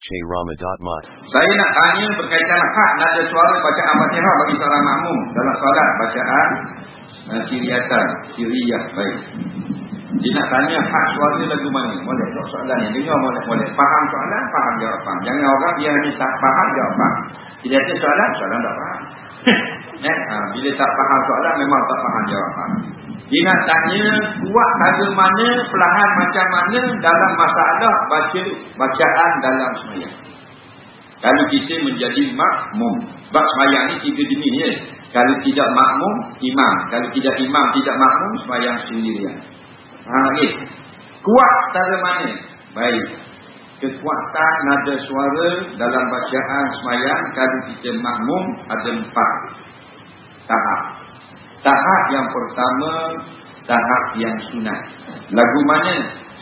Rama.mat. Saya nak tanya berkaitan hak nada suara bacaan Fatihah bagi seorang makmum dalam solat bacaan uh, Siriatan, Siriyah. Baik. Dia nak tanya hak suara lagu mana? Boleh tak soalan ni? Dengar boleh. boleh. Faham soalan, faham jawapan. Jangan orang dia hanya tak faham jawapan. Tidak ada soalan, soalan tak faham. eh? ha, bila tak faham soalan, memang tak faham jawapan. Tanya kuat kata mana, perlahan macam mana dalam masalah baca bacaan dalam semayang. Kalau kita menjadi makmum. Sebab semayang ni tiga jenis ya. Kalau tidak makmum, imam. Kalau tidak imam, tidak makmum, semayang sendirian. Faham lagi? Kuat cara mana? Baik. Kekuatan nada suara dalam bacaan semayang kalau kita makmum ada empat tahap. Tahap yang pertama Tahap yang sunat. Lagu mana?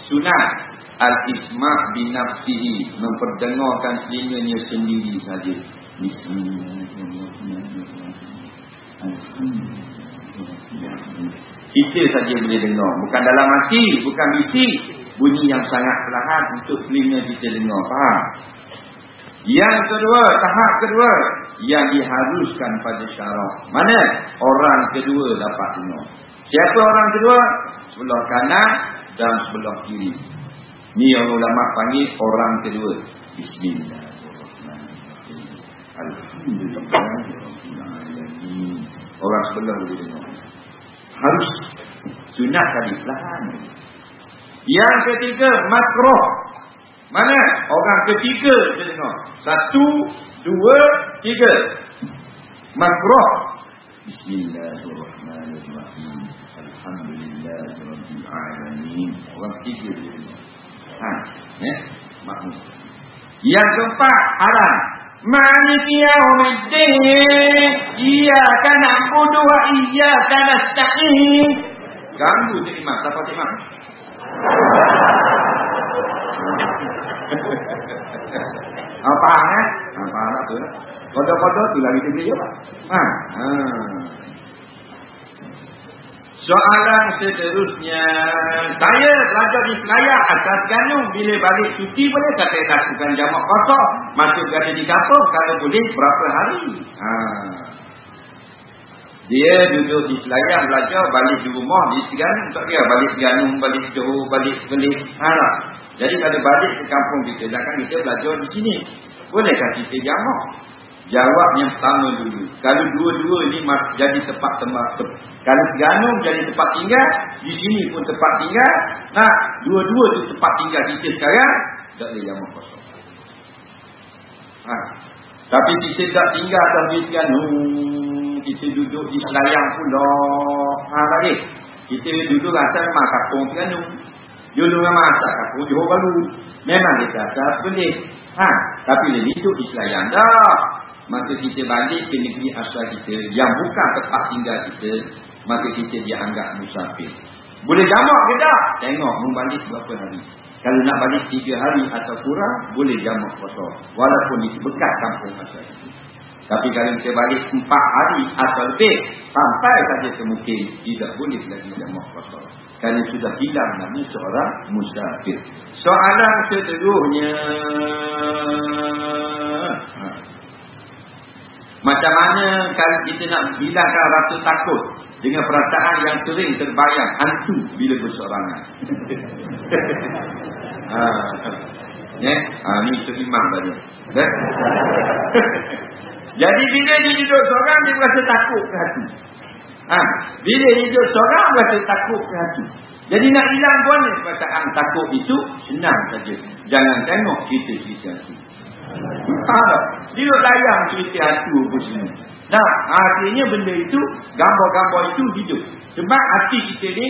Sunat. Al-Isma' binafsihi Memperdengarkan telinganya sendiri saja. Kita saja boleh dengar. Bukan dalam hati Bukan bisi Bunyi yang sangat perlahan Untuk telinga kita dengar. Faham? Yang kedua Tahap kedua yang diharuskan pada syarak. Mana? Orang kedua dapat dengar. Siapa orang kedua? Sebelah kanan dan sebelah kiri. Ni yang ulama panggil orang kedua. Bismillahirrahmanirrahim. Orang sebelah boleh dengar. Harus. Sunat tadi. Perlahan. Yang ketiga, makroh. Mana? Orang ketiga dengar. Satu, dua, tiga. Makroh. Bismillahirrahmanirrahim. Alhamdulillahirrahmanirrahim. Orang tiga dia. Ha. Ya? Makmum. Yang keempat, haram. Maliki yaumiddin. Iyaka na'budu wa iyaka nasta'in. Ganggu tu imam. Tak patut imam. Apa eh? Apa nak tu? Lagi dia apa? Ha. ha. Soalan seterusnya, saya belajar di Selayar atas ganung bila balik cuti boleh kata lakukan jamak kosong, masuk gada di kapur kalau boleh berapa hari. Ha. Dia duduk di Selayar belajar balik di rumah di Seganung tak kira balik Seganung, balik Johor, balik Kelik. Ha. Jadi kalau balik ke kampung kita, jangan kita belajar di sini. Bolehkah kita jamak? Jawab yang pertama dulu. Kalau dua-dua ini jadi tempat tempat. Tep kalau Seganung jadi tempat tinggal, di sini pun tempat tinggal. Nah, dua-dua tu tempat tinggal kita sekarang, tak boleh jamak kosong. Ha. Tapi kita tak tinggal atas di Seganung. Kita duduk di Selayang pula. Ha, lagi. Kita duduk rasa memang kampung Seganung. Dulu memang asal kampung Johor Baru. Memang kita asal boleh. Ha, tapi dia hidup di Selayang dah. Maka kita balik ke negeri asal kita yang bukan tempat tinggal kita, maka kita dianggap musafir. Boleh jamak ke tak? Tengok membalik berapa hari. Kalau nak balik tiga hari atau kurang, boleh jamak kosong. Walaupun itu bekas kampung asal kita. Tapi kalau kita balik empat hari atau lebih, sampai saja kemungkin tidak boleh lagi jamak kosong. Kerana sudah hilang nama seorang musafir. Soalan seterusnya. Ha. Macam mana kalau kita nak hilangkan rasa takut dengan perasaan yang sering terbayang hantu bila bersorangan. ha. Ya, ha, ni terimam tadi. Ya? Jadi bila dia duduk seorang dia rasa takut ke hati. Ha. Bila duduk seorang rasa takut ke hati. Jadi nak hilang pun perasaan takut itu senang saja. Jangan tengok cerita-cerita hati. Ha. Dia layang cerita hati pun sini. Nah, artinya benda itu, gambar-gambar itu hidup. Sebab hati kita ni,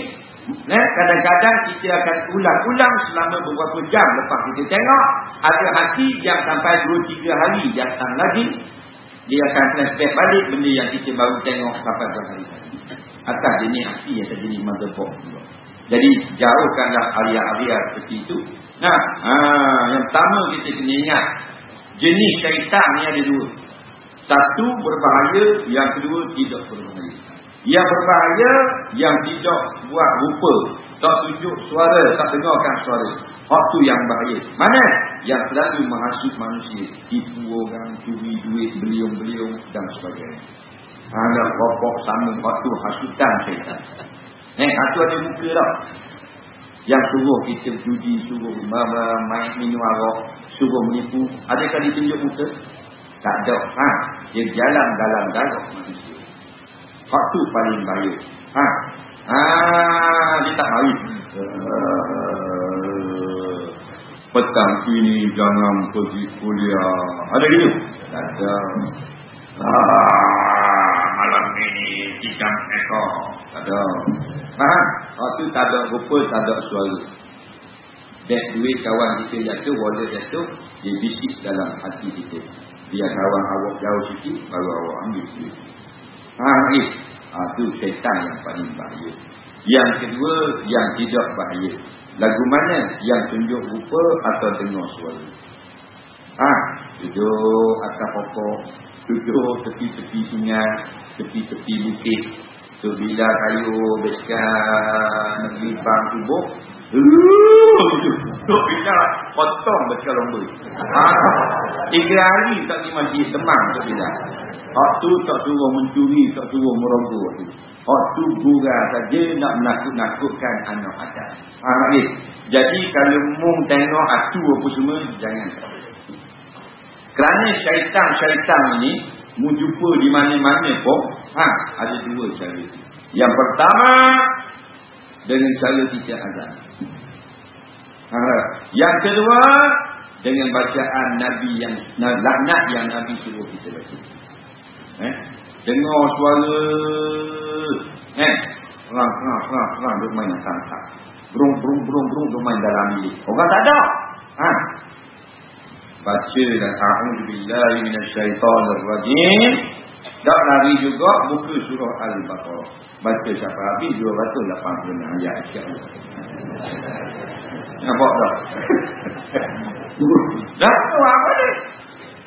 eh, kadang-kadang kita akan ulang-ulang selama beberapa jam lepas kita tengok. Ada hati yang sampai 2-3 hari datang lagi. Dia akan flashback balik benda yang kita baru tengok sampai berhari hari. Atas jenis hati yang terjenis motherboard. Jadi, jauhkanlah area-area seperti itu. Nah, ha, yang pertama kita kena ingat. Jenis syaitan ni ada dua. Satu berbahaya, yang kedua tidak berbahaya. Yang berbahaya, yang tidak buat rupa. Tak tunjuk suara, tak dengarkan suara. Hak tu yang bahaya. Mana? Yang selalu menghasut manusia. Tipu orang, curi duit, beliung-beliung dan sebagainya. Ada rokok sama tu hasutan syaitan. Eh, itu ada muka tak? Yang suruh kita judi, suruh main minum arak, suruh menipu. Adakah ditunjuk muka? Tak ada. Ha? Dia jalan dalam darah manusia. Hak tu paling bahaya. Ha? Ha, dia tak mari. Petang ini jangan pergi kuliah. Ada gitu? Tak ada. Ah, malam ini tiga ekor. Tak ada. Ha? Waktu tak ada rupa, tak ada suara. Beg duit kawan kita jatuh, wallet jatuh, dia bisik dalam hati kita. Biar kawan awak jauh sikit, baru awak ambil duit. Ha, lagi. Ha, itu syaitan yang paling bahaya. Yang kedua, yang tidak bahaya. Lagu mana yang tunjuk rupa atau dengar suara? Ha, duduk atas pokok, duduk tepi-tepi sungai, tepi-tepi bukit. Tu bila kayu beskan negeri bang tubuh, tu bila potong beskan lomba. Ha, tiga hari tak di masjid temang tu bila. Hak tu tak suruh mencuri, tak suruh merogoh tu. Hak tu gurau saja nak menakut-nakutkan anak adat. Ha, lagi. Jadi kalau mung tengok atu apa semua, jangan. Kerana syaitan-syaitan ini, mu jumpa di mana-mana pun, ha, ada dua cara. Yang pertama, dengan cara kita azan. Ha, yang kedua, dengan bacaan Nabi yang laknat yang Nabi suruh kita baca. Eh? Dengar suara eh rang rang rang rang duk main tangkap. Brung brung brung brung duk main dalam bilik. Orang tak ada. Ha. Baca dan a'udzu billahi minasyaitonir rajim. Tak lari juga buku surah Al-Baqarah. Baca siapa habis 286 ayat insya-Allah. Nampak tak? Dah tahu apa dia?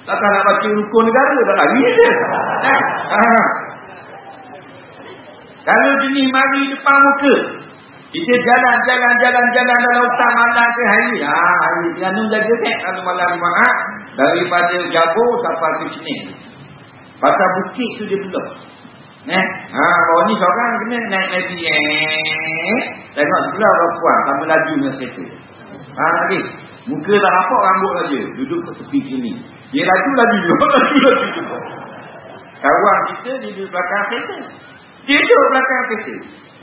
Takkan nak baca rukun negara tak dia. Eh? Ha. Kalau jenis mari depan muka. Kita jalan, jalan, jalan, jalan dalam hutan malam ke hari. Ha, hari kerana jaga tek kalau malam Jumaat. Daripada Jabur sampai ke sini. Pasal bukit tu dia belum. Eh? Ha, bawah ni seorang kena naik lagi. Eh? Tengok sebelah perempuan. Sama laju dengan kereta. Ha, lagi. Muka tak nampak rambut saja. Duduk ke tepi sini. Dia laju lagi juga. Laju lagi juga. Kawan kita di belakang kereta. Dia duduk belakang kereta.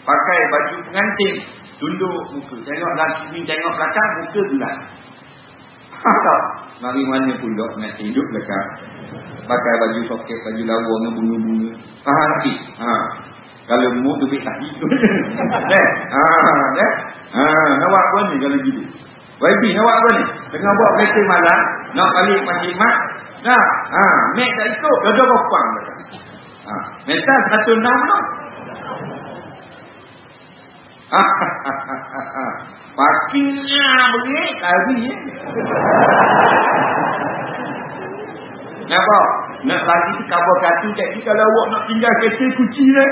Pakai baju pengantin. Tunduk muka. Tengok sini, tengok belakang, muka bulan. Tak. Mari mana pula pengantin hidup belakang. Pakai baju soket, baju lawa dengan bunga-bunga. Ha, lagi. Ha. Kalau mu tu tak gitu. Eh, ha, eh. Ha, nak buat apa ni kalau gitu? YB nak buat apa ni? Tengah buat kereta malam, nak balik masjid mak. Nah, ha, mek tak ikut, dada kopang. Ha, mental satu enam no. Ha, ha, ha, ha, ha. Pakingnya begini, tadi. Nampak? Nak lagi tu kabar katu kat ni kalau awak nak tinggal kereta kunci dah.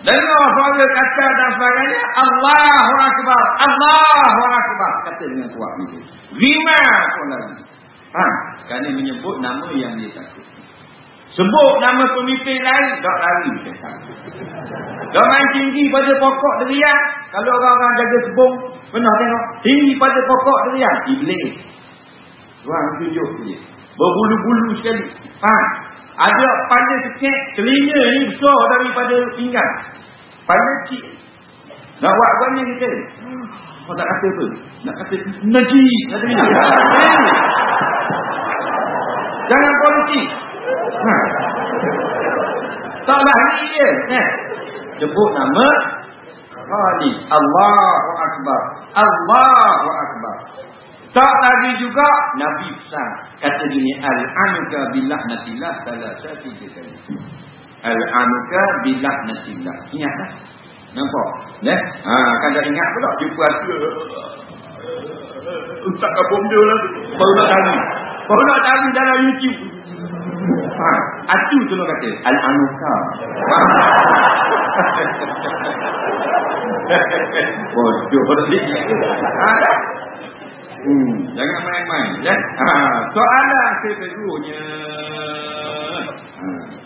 Dengar suara kata dan sebagainya Allahu Akbar Allahu Akbar Kata dengan kuat ni Lima pun lagi ha, Kerana menyebut nama yang dia takut Sebut nama pemimpin lain Tak lari Tak main tinggi pada pokok deriak Kalau orang-orang jaga sebung Pernah tengok Tinggi pada pokok deriak Iblis Tuan tunjuk dia Berbulu-bulu sekali ha, ada pada kecil, telinga ni besar daripada pinggang. Pada kecil. Nak buat apa ni kita? Oh, tak kata apa? Nak kata najis. Kata ni. Jangan politik. Ha. Tak lari dia. Eh. Sebut nama. Khali. Allahu Akbar. Allahu Akbar. Tak lagi juga Nabi pesan kata gini al-anuka billah natillah salah satu kali. Al-anuka billah natillah. Ingat tak? Nampak? Ya? Ha, kan dah ingat pula jumpa aku. Ustaz kapung dia lah. Baru nak tanya. Baru nak tanya dalam YouTube. Ha, atu tu nak kata al-anuka. Bodoh ni. Ha, Hmm, jangan main-main ya. Ha, soalan keduanya. Ha.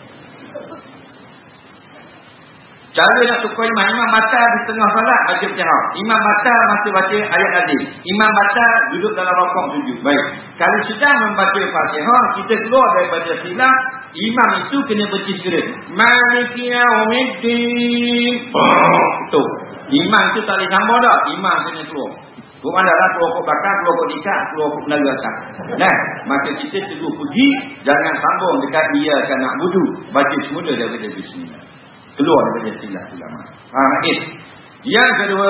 Cara nak tukar imam, imam batal di tengah salat baca Fatihah. Imam batal masih baca ayat tadi. Imam batal duduk dalam rokok sujud. Baik. Kalau sedang membaca Fatihah, kita keluar daripada silap, imam itu kena bercisgera. Maliki yaumiddin. Oh, tu. Imam itu tak boleh sambung dah. Imam kena keluar. Bukan adalah kelompok bakar, kelompok nikah, kelompok penaga atas. Nah, maka kita teguh puji, jangan sambung dekat dia akan nak budu. Baca semula daripada bismillah. Keluar daripada istilah ulama. Faham lagi? Yang kedua,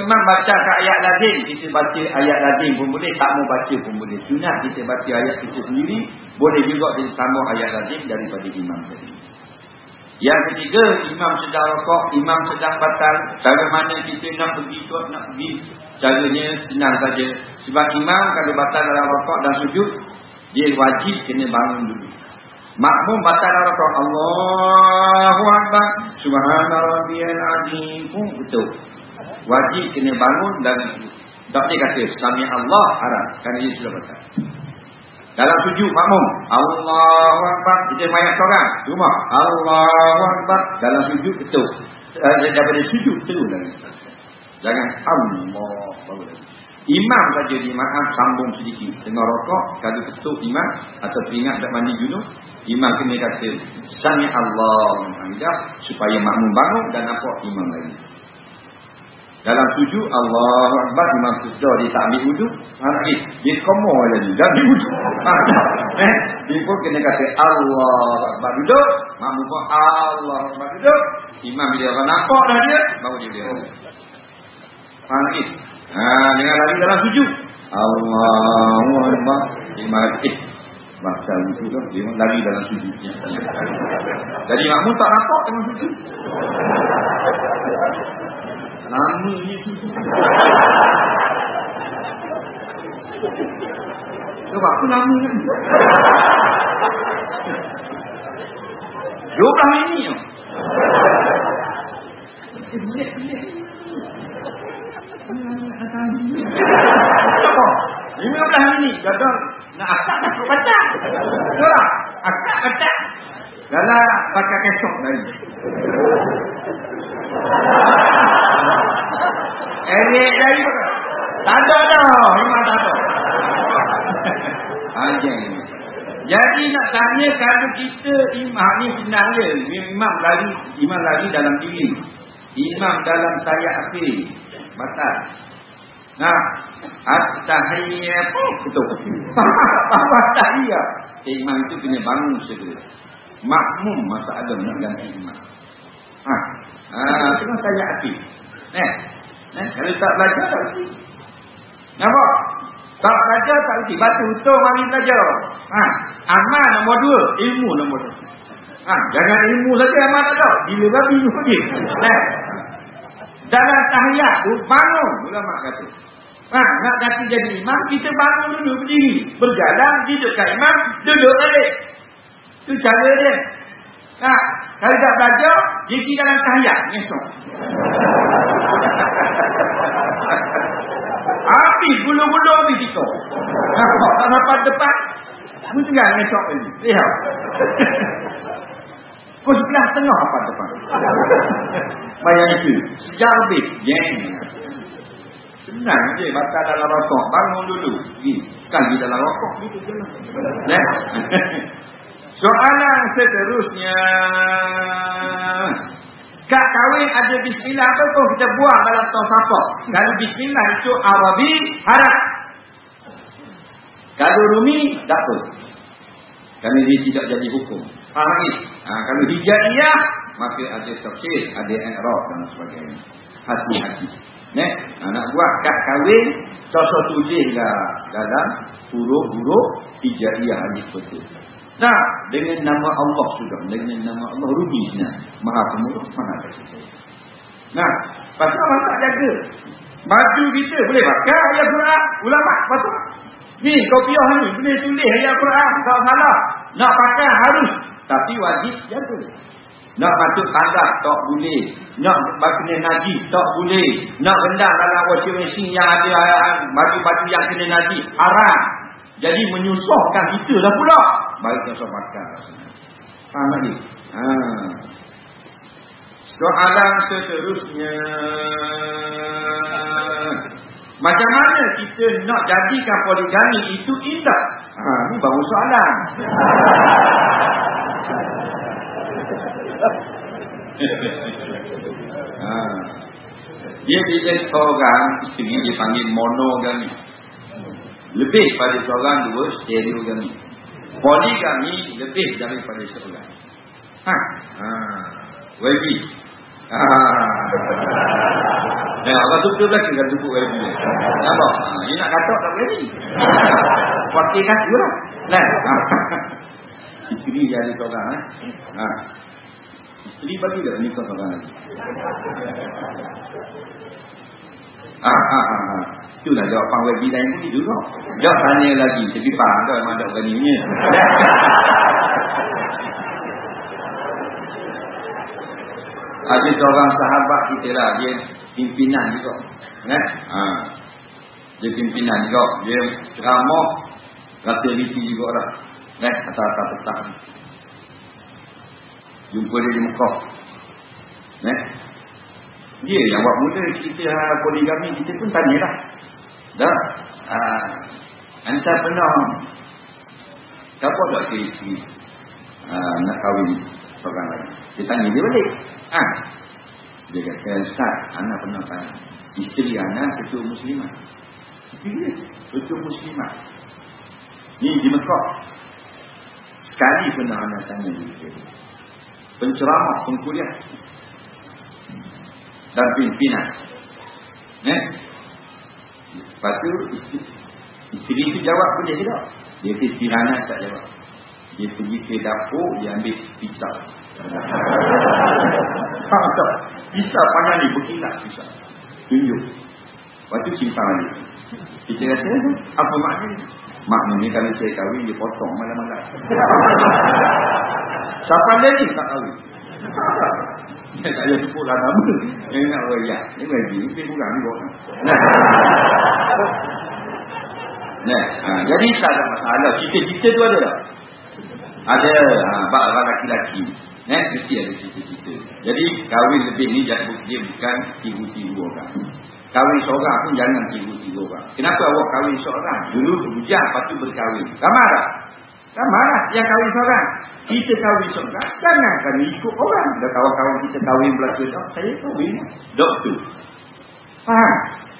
imam baca ke ayat lazim. Kita baca ayat lazim pun boleh, tak mau baca pun boleh. Sunat kita baca ayat kita sendiri, boleh juga disambung ayat lazim daripada imam tadi. Yang ketiga, imam sedang rokok, imam sedang batal. Bagaimana kita nak pergi kot, nak pergi Caranya senang saja. Sebab imam kalau batal dalam rokok dan sujud, dia wajib kena bangun dulu. Makmum batal dalam rokok. Allahu Akbar. Subhanallah rabbiyal azim pun betul. Wajib kena bangun dan tak dia kata, Sami Allah harap. Kerana dia sudah batal. Dalam sujud makmum. Allahu Akbar. Kita banyak seorang. Rumah. Allahu Akbar. Dalam sujud betul. Uh, daripada sujud terus lagi. Jangan Allah Imam saja di maaf sambung sedikit Tengah rokok Kalau ketuk imam Atau teringat tak mandi junub Imam kena kata Sami Allah Hamidah Supaya makmum bangun Dan nampak imam lagi Dalam tujuh Allah Akbar Imam kesudah Dia tak ambil wudhu Lagi Dia komo lagi Dan ambil wudhu eh, Dia pun kena kata Allah Akbar duduk Makmum pun Allah Akbar duduk Imam bila orang nampak dah dia Baru dia dia Faham lagi? Ha, dengan lari dalam sujud. Allahu Akbar. Lima eh. Maksa itu kan Dia lari dalam suju Jadi makmum tak nampak Dengan suju Lama dia suju Sebab aku lama kan. Jogah ini Dia bilik-bilik Dia bilik-bilik Lima belas minit. Kata, nak akak nak perlu baca. Betul lah. Akak baca. Dahlah pakai kesok tadi. Erik tadi. Tak ada dah. Memang tak ada. Anjing ini. Jadi nak tanya kalau kita imam ni senang je. Imam lagi, imam lagi dalam diri. Imam dalam tayak api. Batas. Nah, at-tahiyyah betul. Apa tahiyah? Imam itu kena bangun segera. Makmum masa ada nak ganti imam. Ha. Ah, ha, tengok tanya hati. Eh. Eh, kalau tak belajar tak reti. Nampak? Tak belajar tak reti. Batu utuh mari belajar. Ha. Amal nombor dua, ilmu nombor dua. Ha, jangan ilmu saja amal tak tahu. Bila babi ilmu dia. Eh. Dalam tahiyat tu bangun ulama kata. Ha, nak ganti jadi imam kita bangun dulu berdiri, berjalan duduk kat imam, duduk balik. Tu cara dia. Ha, kalau tak belajar, jadi dalam tahiyat esok. Api bulu-bulu habis kita. Nampak tak dapat depan. Mesti kan esok ni. Lihat. Kau sebelah tengah apa depan. Bayang itu. Sejak lebih. Yang. Senang je. Batal dalam rokok. Bangun dulu. Di dalam rokok. Gitu je lah. Soalan seterusnya. Kak kahwin ada bismillah apa pun kita buang dalam tong sampah. Kalau bismillah itu Arabi harap. Kalau rumi tak apa. Kerana dia tidak jadi hukum. Faham lagi? Ha, kalau hijaiyah, maka ada tafsir, ada i'rab dan sebagainya. Hati-hati. Ne? Ha, nak buat kad kahwin, sosok tulislah dalam huruf-huruf hijaiyah alif betul. Nah, dengan nama Allah sudah. Dengan nama Allah rugi sini. Maha pemurah, mana kasih Nah, pasal apa tak jaga? Baju kita boleh pakai ayat surah ulama. Pasal Ni kopiah ni boleh tulis ayat Quran. Tak salah. Nak pakai harus. Tapi wajib jaga. Nak patut tandas tak boleh. Nak kena najis tak boleh. Nak rendah dalam washing machine yang ada baju-baju yang kena najis. Haram. Jadi menyusahkan kita lah pula. Baik yang saya pakai. Faham lagi? Haa. Soalan seterusnya. Macam mana kita nak jadikan poligami itu indah? Ha, ini baru soalan. ha. Dia bila seorang isteri dia panggil monogami. Lebih pada seorang dua stereogami. Poligami lebih daripada seorang. Ha. Ha. Wajib. Ha. Ya, tu betul lagi kan tubuh lagi. Nampak? Dia nak katok tak boleh. Pakai kaki lah. Nah. Isteri jadi seorang. Eh? Ha. Isteri bagi tak nikah seorang lagi. Ah, ah, ah, ah. Itulah jawapan wajib lain pun kok. Jawab tanya lagi. Tapi faham tak memang tak beraninya. Ada seorang sahabat kita lah. Dia pimpinan juga. Eh? Ha. Dia pimpinan juga. Dia ceramah. Rata liti juga lah. Eh? Atas-atas petang. Jumpa dia di Mekah. Eh? Dia yang buat muda cerita poligami kita pun tanya lah. Dah. Ha. Anta pernah. Siapa tak ke isteri? Ha, nak kahwin seorang lagi. Dia tanya dia balik. Ha. Dia kata, Ustaz, anak pernah tanya. Isteri anak ketua muslimah. Ketua muslimah. Ni di Mekah. Sekali pernah anak tanya dia. Penceramah, pengkuliah. Dan pimpinan. Eh? Lepas tu, isteri, itu jawab tak? Dia kata, isteri anak tak jawab. Dia pergi ke dapur, dia ambil pisau. Faham tak? Pisau panjang ni berkilat pisau. Tunjuk. Lepas tu simpan lagi. Kita kata, apa maknanya? Maknanya kalau saya kahwin, dia potong malam-malam. Siapa lagi tak kahwin? Dia tak ada sebut lah nama. Dia nak rakyat. Dia bagi. Dia kurang ni buat. Nah. Nah. Ha, jadi tak ada masalah. Cita-cita tu ada tak? Ada. Ha, bak laki-laki. Eh, mesti ada cita-cita. Jadi kahwin lebih ni dia bukan tibu-tibu orang. Kahwin seorang pun jangan tibu-tibu orang. Kenapa awak kahwin seorang? Dulu berhujah, lepas tu berkahwin. Ramah tak? Ramah lah yang kahwin seorang. Kita kahwin seorang, jangan kami ikut orang. Dah kawan-kawan kita kahwin belakang tak, saya kahwin. Doktor. Faham?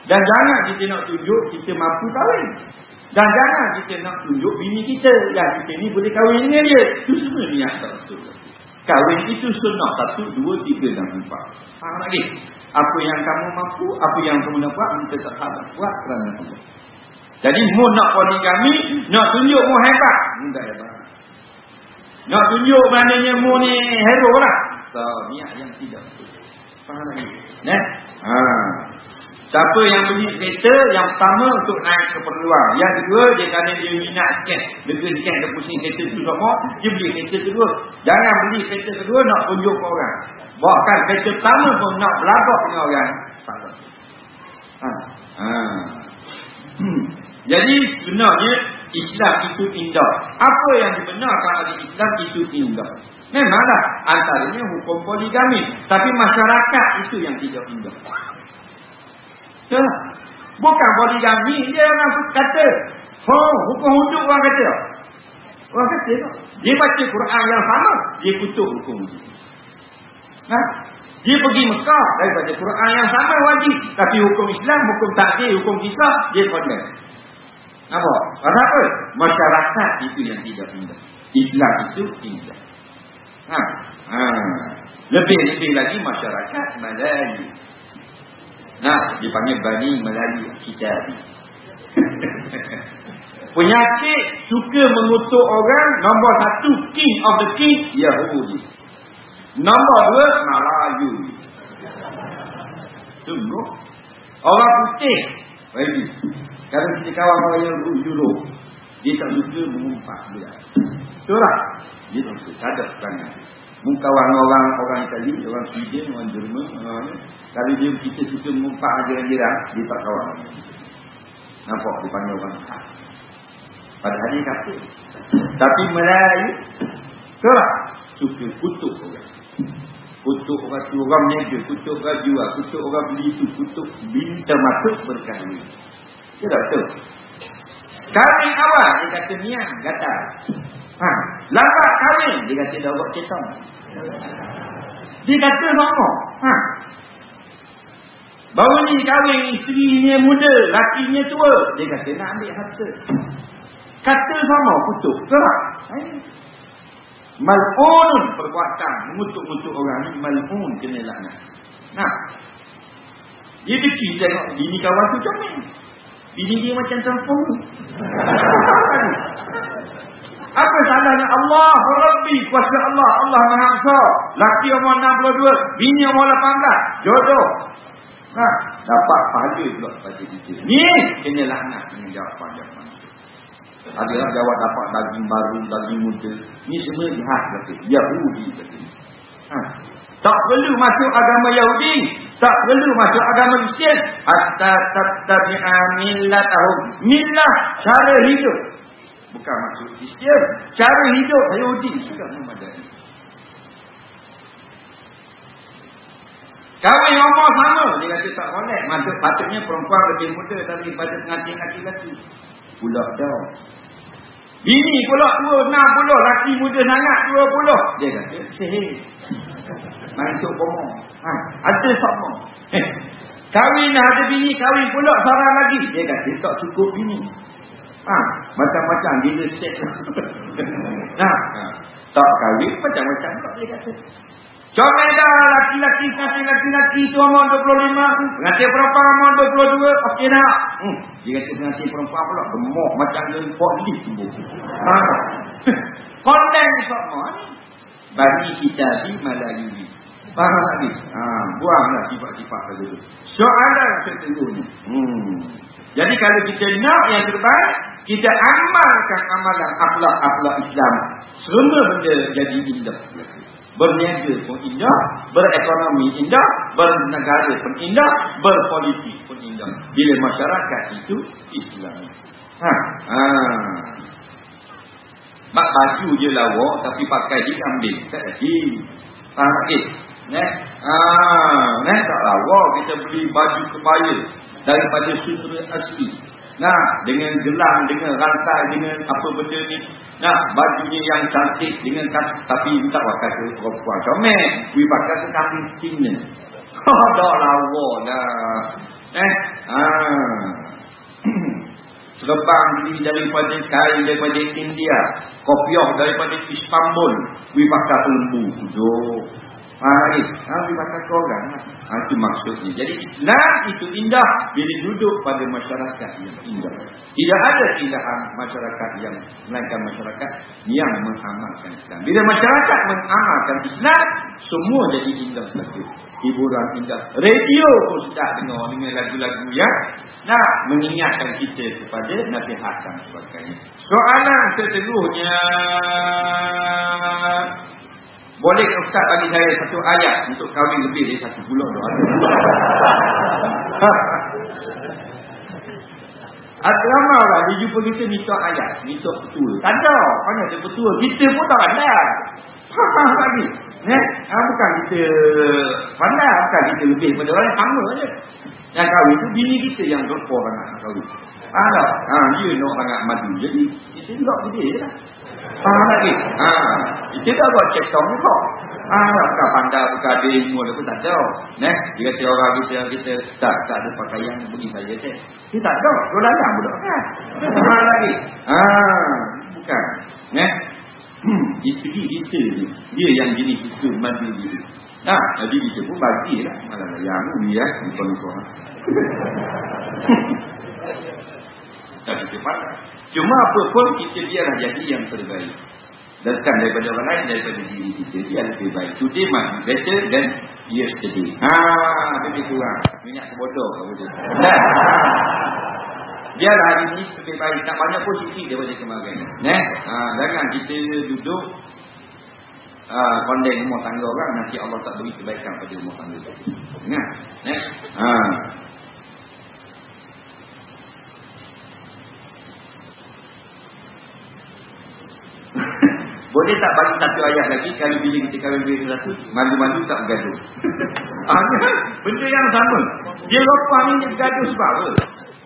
Dan jangan kita nak tunjuk kita mampu kahwin. Dan jangan kita nak tunjuk bini kita. Yang kita ni boleh kahwin dengan dia. Itu semua niat tak betul. Kahwin itu sunnah. Satu, dua, tiga dan empat. Faham lagi? Apa yang kamu mampu, apa yang kamu nak buat, kita tak. Buat kerana Allah. Jadi, mu nak poligami, nak tunjuk mu hebat. Tak hebat. Nak tunjuk maknanya mu ni hero lah. So, niat yang tidak betul. Faham lagi? Nah, Ha. Siapa yang beli kereta yang pertama untuk naik keperluan. Yang kedua dia tanya dia minat sikit. Dia sikit dia pusing kereta tu semua. Dia beli kereta kedua. Jangan beli kereta kedua nak tunjuk ke orang. Bahkan kereta pertama pun nak belagak dengan orang. Ha. Ha. Hmm. Jadi sebenarnya Islam itu indah. Apa yang dibenarkan oleh Islam itu indah. Memanglah antaranya hukum poligami. Tapi masyarakat itu yang tidak indah. Ya. Bukan poligami dia orang kata. Oh, hukum wujud orang kata. Orang kata? Dia baca Quran yang sama, dia kutuk hukum wujud. Ha? Dia pergi Mekah dari baca Quran yang sama wajib. Tapi hukum Islam, hukum takdir, hukum kisah, dia kodam. Apa? Kenapa? Masyarakat itu yang tidak indah. Islam itu indah. Ha? Ha. Lebih-lebih lagi masyarakat Melayu. Nah, dipanggil Bani Melayu kita. Penyakit suka mengutuk orang nombor satu king of the king Yahudi. Nombor dua Melayu. Tunggu. Orang putih. Baik. Kalau kita kawan yang juruk, dia tak suka mengumpat dia. Betul tak? Dia tak suka. Tak ada perangai. Mengkawan orang orang Itali, orang Sweden, orang Jerman, orang. Kalau dia kita suka mengumpat dengan dia, dia tak kawan. Nampak dipanggil orang tak. Padahal dia kata. Tapi Melayu, betul tak? Suka kutuk orang. Kutuk orang tu, orang niaga, kutuk orang jual, kutuk orang beli itu, kutuk bintang termasuk berkahwin. Dia tak betul. Kahwin awal, dia kata miang, gatal. Ha. Lambat kahwin, dia kata dah buat cetam. Dia kata sama. Ha. Baru ni kahwin, isterinya muda, lakinya tua. Dia kata nak ambil harta. Kata sama, kutuk. Betul Eh? Mal'un perbuatan mengutuk-ngutuk orang ni mal'un kena laknat. Nah. Dia deki tengok bini kawan tu comel. Bini dia macam campur. Apa salahnya Allah Rabbi kuasa Allah Allah Maha Esa. Laki umur 62, bini umur 18. Jodoh. Nah, dapat pahala pula pada kita. Ni kena laknat dengan jawapan-jawapan. Adalah jawab dapat daging baru, daging muda. Ni semua jahat kata. Yahudi kata. Ha. Tak perlu masuk agama Yahudi. Tak perlu masuk agama Kristian. Hatta tattabi'a millatahum. Millah cara hidup. Bukan masuk Kristian. Cara hidup Yahudi sudah memadai. Kawin umur sama. Dia kata tak boleh. Masuk patutnya perempuan lebih muda daripada pengantin laki-laki. Pulak dah. Bini pula tua 60, laki muda sangat 20. Dia kata, sihir. Masuk pomok. Ha, ada sama. Eh, kahwin ada bini, kahwin pula seorang lagi. Dia kata, tak cukup bini. Ha, macam-macam bila set. ha, ha, tak kahwin, macam-macam tak dia kata. Comel dah laki-laki, pengantin laki-laki tu umur 25. Pengantin perempuan umur 22. Okey dah. Hmm. Dia kata pengantin perempuan pula gemuk macam lift tu. Ha. Konten semua ni. Bagi kita di Melayu. Faham lagi? Ha, buanglah sifat-sifat macam tu. Soalan sesungguhnya. Hmm. Jadi kalau kita nak yang terbaik, kita amalkan amalan akhlak-akhlak Islam. Semua benda jadi indah. Berniaga pun indah, berekonomi indah, bernegara pun indah, berpolitik pun indah. Bila masyarakat itu Islam. Ha. Ha. Mak baju je lawa tapi pakai di kambing. Tak lagi. Tak? Eh? Nah, ah, nah tak lawa kita beli baju kebaya daripada sutera asli. Nah, dengan gelang, dengan rantai, dengan apa benda ni. Nah, bajunya yang cantik dengan tapi tak pakai ke perempuan. Comel, we pakai ke kambing Cina. Oh, dah lawa dah. Eh, ah. Serebang beli daripada kain daripada India. Kopiah daripada Istanbul. We pakai lembu. Tujuh. Ha lagi. Ha dimakan ke orang. Ha itu maksudnya. Jadi Islam itu indah bila duduk pada masyarakat yang indah. Tidak ada keindahan masyarakat yang melainkan masyarakat yang mengamalkan Islam. Bila masyarakat mengamalkan Islam, semua jadi indah lagi. Hiburan indah. Radio pun sudah dengar dengan lagu-lagu yang nak mengingatkan kita kepada nasihat dan sebagainya. Soalan seterusnya boleh Ustaz bagi saya satu ayat untuk kahwin lebih dari satu bulan doa. Ada ramai orang dia jumpa kita minta ayat, minta petua. Tak ada. Mana ada petua? Kita pun tak ada. Faham lagi. Ha, bukan kita pandai, bukan kita lebih pada orang yang sama je. Yang kahwin tu bini kita yang berpor nak kahwin. Ada. Ha, dia nak sangat madu. Jadi, kita nak dia je lah. Faham lagi? Ha. Kita tak buat cek tong kok. Ah, ha, bukan pandai, bukan ada ilmu pun tak ada. Neh, dia kata orang kita kita tak tak ada pakaian bagi saya cek. Kita tak ada, dua layang pula kan. Faham lagi? Ha, bukan. Neh. Hmm, isteri kita ni, dia yang jenis itu mandi dia. Nah, jadi kita pun bagilah malam layang ni ya, lupa-lupa. Tak kita pandai. Cuma apa pun kita biarlah jadi yang terbaik. Datang daripada orang lain daripada diri kita. Dia lebih baik. Today be better than yesterday. Haa, lebih kurang. Minyak kebodoh. Nah. Biarlah hari ini lebih baik. Tak banyak pun sikit daripada kemarin. Nah, ha, jangan kita duduk ha, kondeng rumah tangga orang. Nanti Allah tak beri kebaikan pada rumah tangga. Ingat? Nah, ha. Boleh tak bagi satu ayat lagi kalau bila kita kahwin duit satu, malu-malu tak bergaduh. Ah, benda yang sama. Dia lupa ni dia bergaduh sebab apa?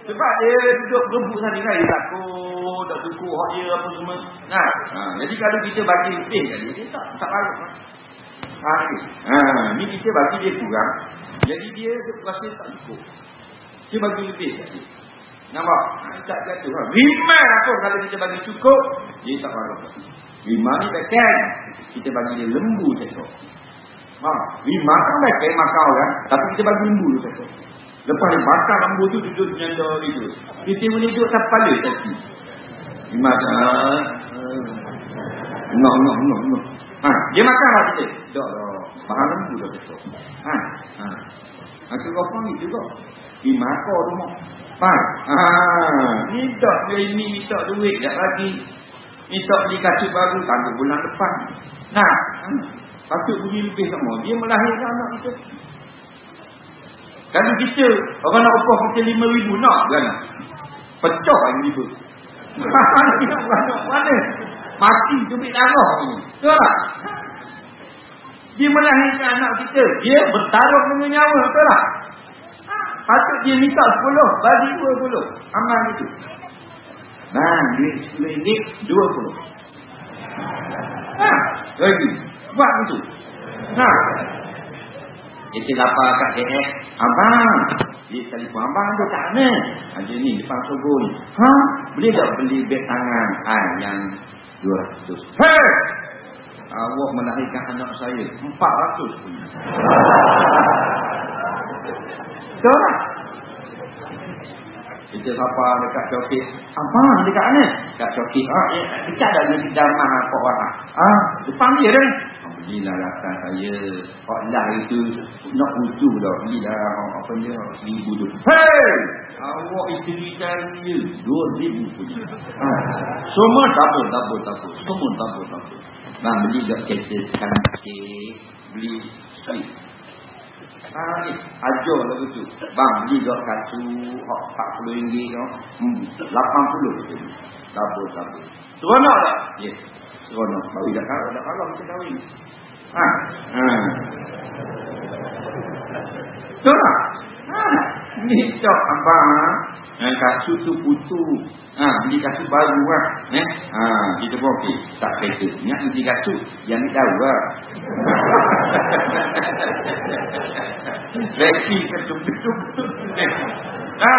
Sebab dia duduk rebut tadi kan. Dia takut, tak suku hak dia apa semua. Nah, ha, jadi kalau kita bagi lebih kali, dia tak tak parut. Ha, ha, ni kita bagi dia kurang. Jadi dia rasa tak cukup. Dia bagi lebih kali. Nampak? Ha, tak gaduh. Ha. Rimai apa kalau kita bagi cukup, dia tak parut. Lima ni beken. Kita bagi dia lembu cakap. Ha, lima kan beken makau kan. Tapi kita bagi lembu cakap. Lepas dia bakar lembu tu duduk nyanda itu. Kita boleh duduk tak kepala tapi. Lima kan. Ngok, ngok, ngok, ngok. Ha, dia makan lah kita. Tak. Bahan lembu dah cakap. Ha, ha. Aku kau pun juga. Lima kau rumah. Ha, ha. Ni tak dia ini tak duit. Tak lagi. Minta beli kasut baru tangguh bulan depan. Nah, hmm, patut beli lebih sama. Dia melahirkan anak kita. Kalau kita, orang nak upah kita lima ribu, nak kan? Pecah yang ribu. Mana? Mati cubit darah ni. Betul tak? Dia melahirkan anak kita. Dia bertaruh dengan nyawa. Betul tak? Patut dia minta sepuluh. Bagi dua puluh. Amal itu. Nah, duit RM10, 20. Nah, lagi. Buat itu. Nah. Kita lapar kat KS. Abang. Dia telefon abang tu tak ada. Ada ni depan sogo ni. Ha? Boleh tak beli beg tangan ah, yang 200? Hei! Awak melahirkan anak saya 400 pun. Betul tak? Kita sapa dekat cokit. Apa dekat mana? Dekat cokit. Ah, ya, dekat ada di dalam apa orang. Ah, depan dia dah. Belilah datang saya. Kok lah itu nak utuh dah. Belilah apa dia seribu tu. Hei! Awak isteri saya. Dua ribu pun. Ah. Semua tabur, tabur, tabur. Semua tabur, tabur. Bang beli kat kereta cantik. Beli sweet. Ha ni, ajar lah betul. Bang, beli kat kacu, hak 40 ringgit tu. Hmm, 80 betul. Double, double. Seronok tak? Ya, yes. seronok. Baru dah kalah, dah kalah kita kahwin. Ha, ha. Betul tak? Ha, ni cok abang, ha. Eh, kacu tu putu. Ha, beli kasut baru lah. Eh? Ha, kita pun okey. Tak kereta. Nak beli kasut. Yang ni tahu lah. Leki ketuk-ketuk. Ha,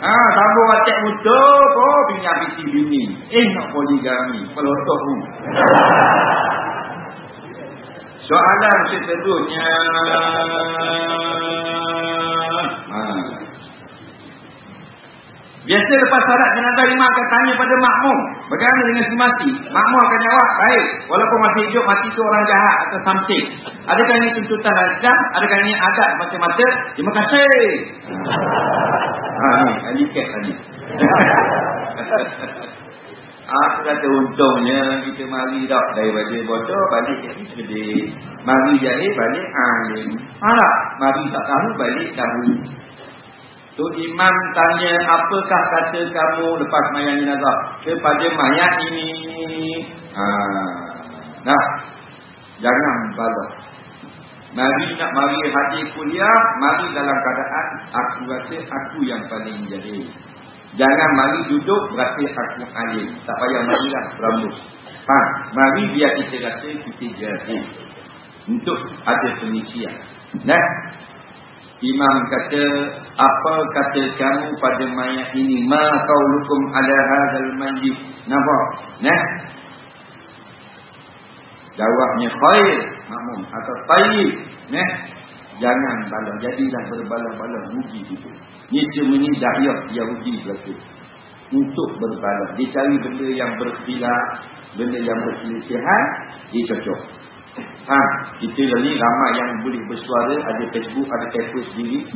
ha, sambung wacak mutuk. Oh, bini piti bini. Eh, nak poligami. Pelotok tu. Soalan seterusnya. Biasa lepas salat jenazah imam akan tanya pada makmum. Bagaimana dengan si mati? Makmum akan jawab, baik. Walaupun masih hidup, mati itu orang jahat atau something. Adakah ini tuntutan Islam? Adakah ini adat macam-macam? Terima kasih. Ha, ni, alikat tadi. Aku kata untungnya kita mari tak daripada bodoh balik jadi sedih. Mari jahil balik alim. Ha, mari tak tahu balik tahu. Tu imam tanya apakah kata kamu lepas mayat jenazah kepada mayat ini. Ha. Nah. Jangan balas. Mari nak mari hadir kuliah, mari dalam keadaan aku rasa aku yang paling jadi. Jangan mari duduk berasa aku alim. Tak payah marilah rambut. Ha, mari biar kita rasa kita jadi. Untuk ada pengisian. Nah, Imam kata, apa kata kamu pada mayat ini? Ma kau lukum ala hadal majid. Nampak? Nah. Jawabnya khair. Makmum. Atau tayyib. Nah. Jangan balas. Jadilah berbalas-balas rugi. Ini semua ini dahyah Yahudi berlaku. Untuk berbalas. Dia cari benda yang berkilat. Benda yang berkelisihan. Dia cocok. Ha, kita ni ramai yang boleh bersuara, ada Facebook, ada paper sendiri.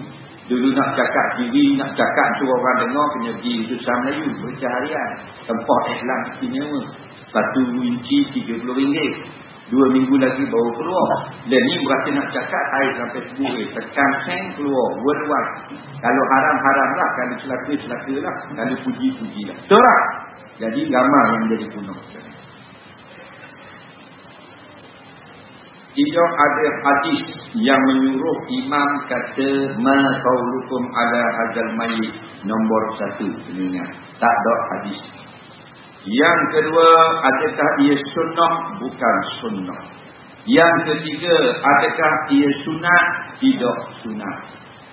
Dulu nak cakap diri, nak cakap suruh orang dengar, kena pergi untuk Sam Melayu. Berita harian. Tempat Islam istimewa. Satu inci RM30. Dua minggu lagi baru keluar. Dan ni berarti nak cakap air sampai sebuah. Eh. Tekan seng keluar. Worldwide. Kalau haram-haram lah. Kalau celaka-celaka lah. Kalau puji-puji lah. Lah. Jadi gambar yang jadi kuno. Tidak ada hadis yang menyuruh imam kata ma qaulukum ada hadzal mayyit. Nombor satu ingat. Tak ada hadis. Yang kedua adakah ia sunnah? Bukan sunnah. Yang ketiga adakah ia sunat? Tidak sunat.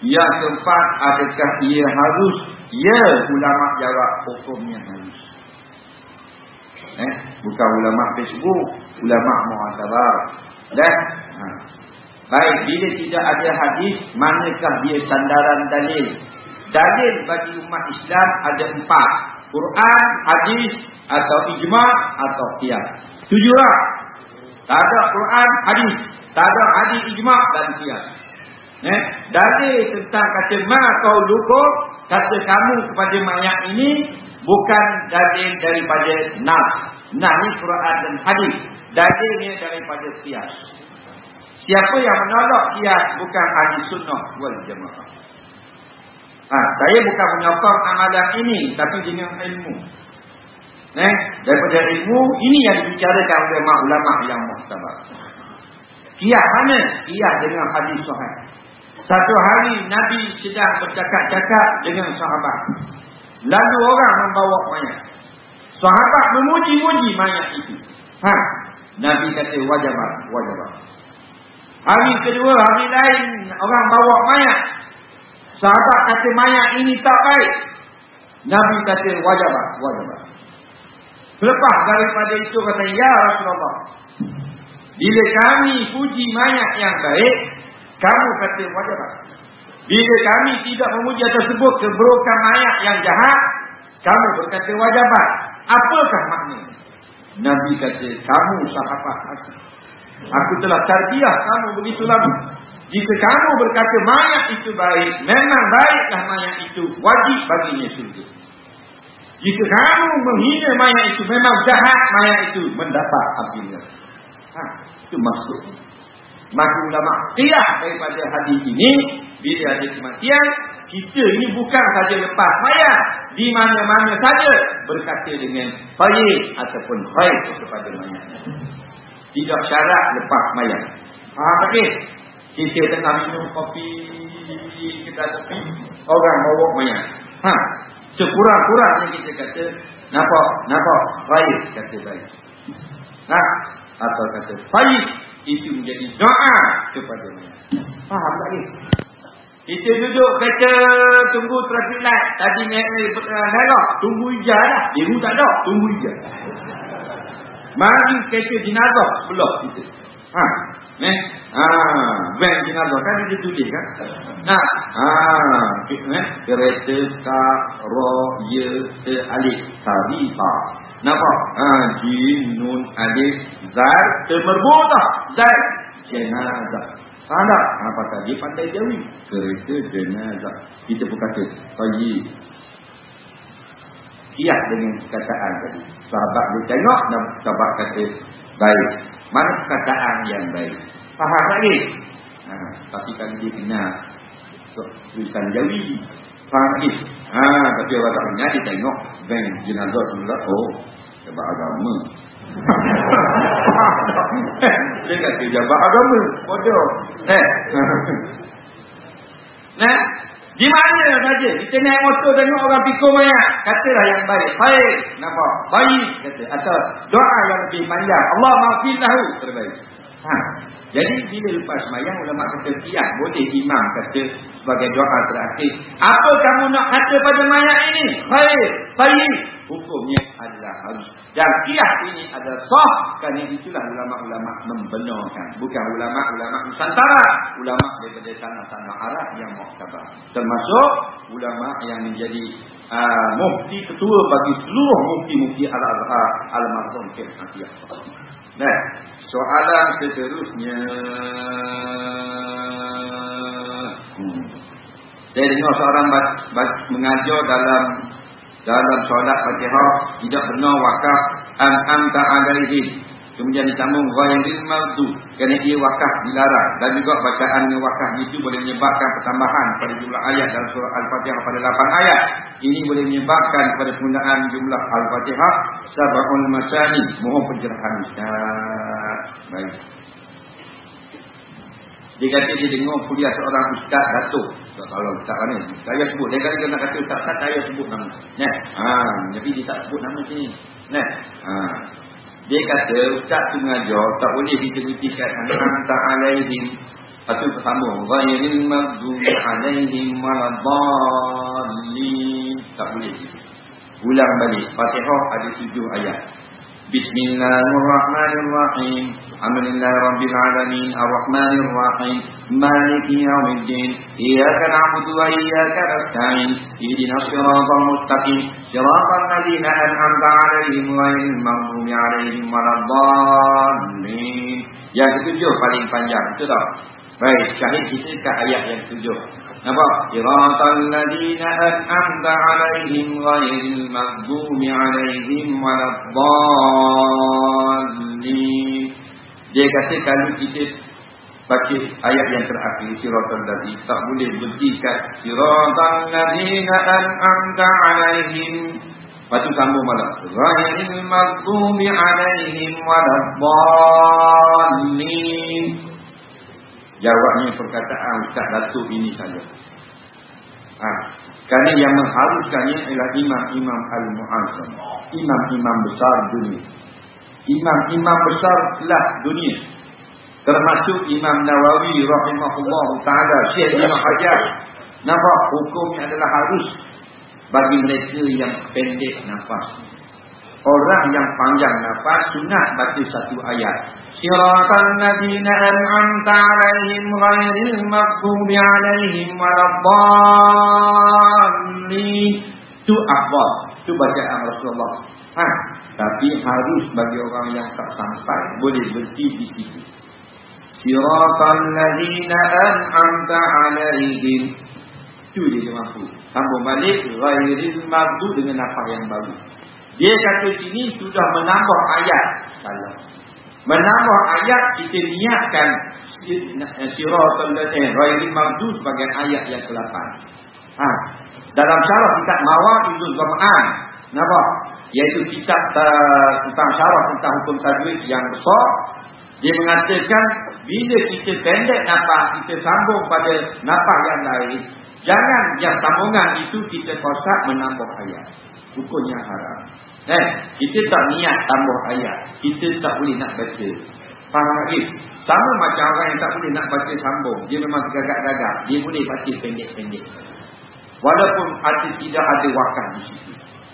Yang keempat adakah ia harus? Ya ulama jawab hukumnya harus. Eh bukan ulama Facebook ulama mu'tabar dan ha. baik bila tidak ada hadis, manakah dia sandaran dalil? Dalil bagi umat Islam ada empat. Quran, hadis atau ijma atau qiyas. Tujuhlah. Tak ada Quran, hadis, tak ada hadis ijma dan qiyas. Eh, dalil tentang kata ma kau luko, kata kamu kepada mayat ini bukan dalil daripada nas. Nas ni Quran dan hadis dalilnya daripada kias. Siapa yang menolak kias bukan ahli sunnah wal jamaah. Ha, saya bukan menyokong amalan ini tapi dengan ilmu. Eh, daripada ilmu ini yang dibicarakan oleh ulama yang muhtabar. Kias mana? Kias dengan hadis sahih. Satu hari Nabi sedang bercakap-cakap dengan sahabat. Lalu orang membawa mayat. Sahabat memuji-muji mayat itu. Ha, Nabi kata wajabat, wajabat. Hari kedua, hari lain orang bawa mayat. Sahabat kata mayat ini tak baik. Nabi kata wajabat, wajabat. Selepas daripada itu kata ya Rasulullah. Bila kami puji mayat yang baik, kamu kata wajabat. Bila kami tidak memuji atau sebut keburukan mayat yang jahat, kamu berkata wajabat. Apakah maknanya? Nabi kata, kamu sahabat aku. Aku telah tarbiyah kamu begitu lama. Jika kamu berkata mayat itu baik, memang baiklah mayat itu. Wajib baginya surga. Jika kamu menghina mayat itu, memang jahat mayat itu. Mendapat apinya. Ha, itu maksudnya. Maka ulama qiyah daripada hadis ini, bila ada kematian, kita ini bukan saja lepas mayat. Di mana-mana saja berkata dengan baik ataupun baik kepada mayat. Tidak syarat lepas mayat. Faham tak? Kita tengah minum kopi kita tepi. Orang bawa mayat. Ha. Sekurang-kurangnya kita kata. Nampak? Nampak? Baik kata baik. Ha. Atau kata baik. Itu menjadi doa kepada mayat. Faham tak? Kita duduk kereta tunggu traffic light. Tadi naik ni merah. Tunggu hijau dah. Biru tak ada. Tunggu hijau. Mari kereta jenazah sebelah kita. Ha. Eh? Ha. Van jenazah. Kan dia tulis kan? Ha. Ha. Eh? Kereta tak roya alif. Tarifa. Nampak? Ha. Jin nun alif. Zai. Temerbuh tak? Zai. Jenazah. Tak? Apa tadi pandai jawi? Kereta jenazah. Kita pun kata, Tayyib. Kiat dengan kataan tadi. Sahabat dia tengok dan sahabat kata, baik. Mana kataan yang baik? Faham tak ni? Ha, tapi kalau dia kenal tulisan jawi. Faham ni? Ha, tapi orang tak kenal, dia tengok bank jenazah semula. Oh, sebab agama. Dia kata jabat agama. Bodoh. Eh. Nah, di mana saja kita naik motor tengok orang pikul mayat, katalah yang baik. Baik, nampak? Baik kata atau doa yang lebih panjang. Allah maafin lahu terbaik. Ha. Jadi bila lepas semayang ulama kata kiat boleh imam kata sebagai doa terakhir. Apa kamu nak kata pada mayat ini? Baik, baik. Hukumnya adalah harus. Dan kiat ini adalah sah. Kerana itulah ulama-ulama membenarkan. Bukan ulama-ulama Nusantara. Ulama daripada tanah-tanah Arab yang muhtabar. Termasuk ulama yang menjadi uh, mufti ketua bagi seluruh mufti-mufti al-azhar al-marhum kehatiah. Nah, soalan seterusnya. Hmm. Saya dengar seorang mengajar dalam dalam solat Fatihah tidak benar wakaf am am ta'alaihim Kemudian disambung ghairil maghdu kerana ia wakaf dilarang dan juga bacaan wakaf itu boleh menyebabkan pertambahan pada jumlah ayat dalam surah Al-Fatihah pada 8 ayat. Ini boleh menyebabkan pada penggunaan jumlah Al-Fatihah sab'ul masani. Mohon pencerahan. Baik. Dia kata dia dengar kuliah seorang ustaz Datuk. Tak lah ustaz mana. Saya sebut. Dia kata nak kata ustaz, ustaz saya sebut nama. Nah, ha, tapi dia tak sebut nama sini. Nah, ha. Dia kata ustaz tu mengajar tak boleh diterutikan anam ta'alaihim. Satu pertama. Ghairil maghdubi alaihim maladhalin. Tak boleh. Ulang balik. Fatihah ada tujuh ayat. Bismillahirrahmanirrahim. Alhamdulillah Rabbil Alamin. Ar-Rahmanirrahim. Maliki yawmiddin. Iyaka na'budu wa iyaka nasta'in. Ihdina siratal mustaqim. Siratal ladzina an'amta 'alaihim ghairil maghdubi 'alaihim waladdallin. Yang ketujuh paling panjang, betul tak? Baik, syahid kita ke ayat yang ketujuh. Nampak? Siratal ladzina an'amta 'alaihim ghairil maghdubi 'alaihim. Dia kata kalau kita baca ayat yang terakhir siratal ladzi tak boleh berhenti kat siratal ladzina an'amta 'alaihim Lepas tu sambung malam. Ghairil maghdubi 'alaihim waladdallin. Jawabnya perkataan Ustaz Datuk ini saja. Ha. Kerana yang mengharuskannya ialah imam-imam al-mu'azzam. Imam-imam besar dunia. Imam-imam besar lah dunia. Termasuk Imam Nawawi rahimahullah ta'ala. Syekh Imam Hajar. Nampak hukumnya adalah harus bagi mereka yang pendek nafas. Orang yang panjang nafas sunat baca satu ayat. Siratal ladzina an'amta 'alaihim ghairil maghdubi 'alaihim waladdallin. Tu afdal. Tu bacaan Rasulullah. Ha, tapi harus bagi orang yang tak sampai boleh berhenti di situ. Siratal ladzina an'amta 'alaihim. Tu dia mampu. Sambung balik ghairil maghdu dengan nafas yang baru. Dia kata sini sudah menambah ayat. Salah. Menambah ayat kita niatkan siratal ladzina ghairil maghdu sebagai ayat yang ke-8. Ha. Dalam syarah kitab Mawadidul Qur'an. Nampak? Iaitu kitab uh, tentang syarah tentang hukum tajwid yang besar. Dia mengatakan bila kita pendek nafas, kita sambung pada nafas yang lain, jangan yang sambungan itu kita kosak menambah ayat. Hukumnya haram. Eh, kita tak niat tambah ayat. Kita tak boleh nak baca. Faham lagi? Sama macam orang yang tak boleh nak baca sambung. Dia memang gagak-gagak. Dia boleh baca pendek-pendek. Walaupun ada tidak ada wakaf di situ.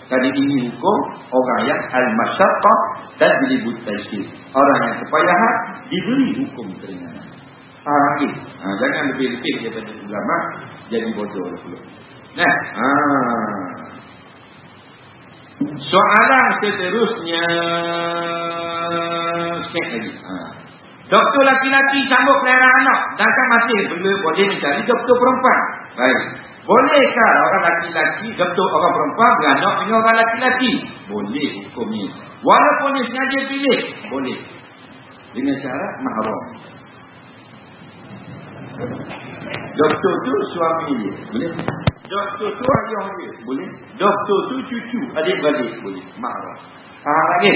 Tadi ini hukum orang yang al-masyaqqah dan dilibut taisir. Orang yang kepayahan diberi hukum keringanan. Faham lagi? Ha, jangan lebih-lebih daripada ulama jadi bodoh. Nah, ha. Soalan seterusnya sikit lagi. Ha. Doktor laki-laki sambut pelihara anak. Sedangkan masih boleh, boleh mencari doktor perempuan. Baik. Bolehkah orang laki-laki, doktor orang perempuan beranak dengan orang laki-laki? Boleh hukumnya. Walaupun dia sengaja pilih. Boleh. Dengan syarat mahram. Doktor tu suami dia. Boleh? Doktor tu ayah dia. Boleh? Doktor tu cucu. Adik-adik. Boleh. Mahram. Faham lagi?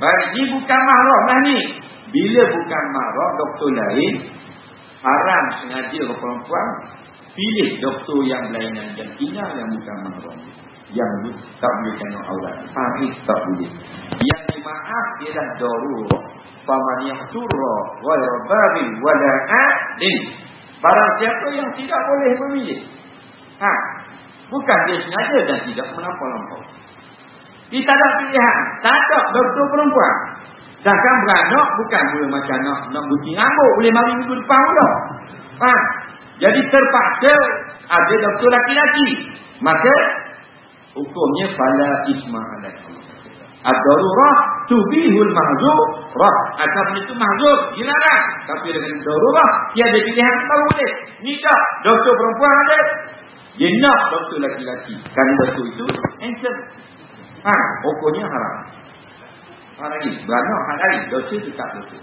Baik. Ini bukan mahram lah ni. Bila bukan mahram, doktor lain. Haram sengaja orang perempuan. Pilih doktor yang berlainan. Dan tinggal yang bukan mahram. Yang tak boleh tengok aurat. Faham ni? Tak boleh. Yang dimaaf ialah darurah. Faman yang surah. Wala babi. Wala a'din. Barang siapa yang tidak boleh memilih. Ha. Bukan dia sengaja dan tidak melampau-lampau. Kita ada pilihan. Tak ada doktor perempuan. Sedangkan beranak bukan boleh macam nak, nak buti rambut. Boleh mari minggu depan pula. Ha. Jadi terpaksa ada doktor laki-laki. Maka hukumnya pada isma alaih. Ad-darurah tubihul mahzurah. Atau itu mahzur. Dilarang. Tapi dengan darurah. Tiada pilihan tak boleh. Nikah. Doktor perempuan ada. Dia nak doktor laki-laki. Kan doktor itu handsome. Ha, pokoknya haram. Ha lagi, beranak hak lagi. Dosa tetap dosa.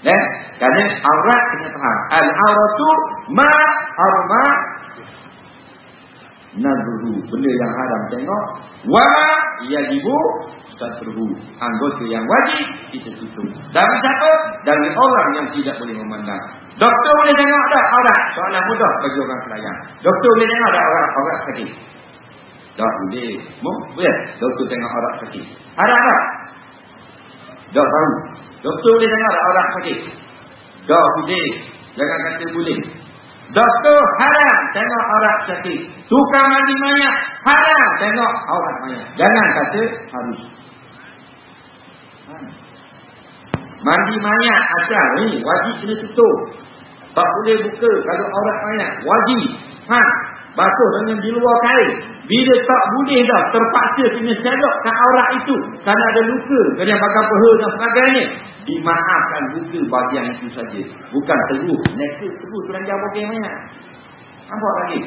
Eh, kerana aurat kena faham. Al-auratu ma harma nadru. Benda yang haram tengok. Wa yajibu satruhu. Anggota yang wajib kita tutup. Dari siapa? Dari orang yang tidak boleh memandang. Doktor boleh tengok tak aurat? Soalan mudah bagi orang selayang. Doktor boleh tengok tak aurat? Aurat sakit. Tak boleh. Boleh? Doktor tengok aurat sakit. Ada tak? Tak tahu. Doktor boleh tengok tak aurat sakit? Tak boleh. Jangan kata boleh. Doktor haram tengok aurat sakit. Tukang mandi mayat haram tengok aurat mayat. Jangan kata harus. Mandi mayat asal ni wajib kena tutup. Tak boleh buka kalau aurat mayat. Wajib. Ha. Basuh dengan di luar kain. Bila tak boleh dah terpaksa kena selok ke aurat itu. Kerana ada luka. Kerana bakal peha dan sebagainya. Dimaafkan buka bagian itu saja. Bukan teruh. Neka teruh keranjang bokeh mayat. Nampak lagi?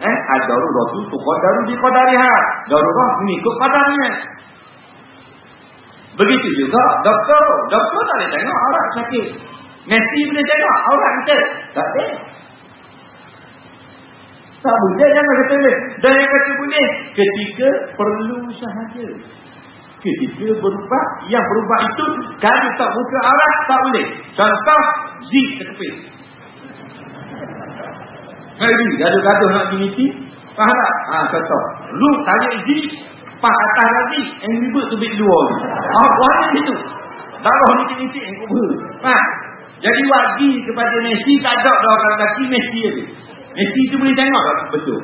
Eh, ad-darurah tu tuqadaru di qadariha. Darurah mengikut qadarnya. Begitu juga doktor, doktor tak boleh tengok aurat sakit. Messi boleh tengok aurat kita. Tak boleh. Tak boleh jangan kata boleh. Dan yang kata boleh ketika perlu sahaja. Ketika berubah, yang berubah itu kalau tak buka aurat tak boleh. Contoh zik ketepis. Hari gaduh-gaduh nak unity, faham tak? Ha, contoh. Lu tanya zik Pak atas lagi Yang ribut tu bit dua. Ah, Warna itu Darah ni titik yang kubur. Ha. Jadi wagi kepada Messi Tak ada dah orang kaki Messi itu Messi tu boleh tengok tak? Betul?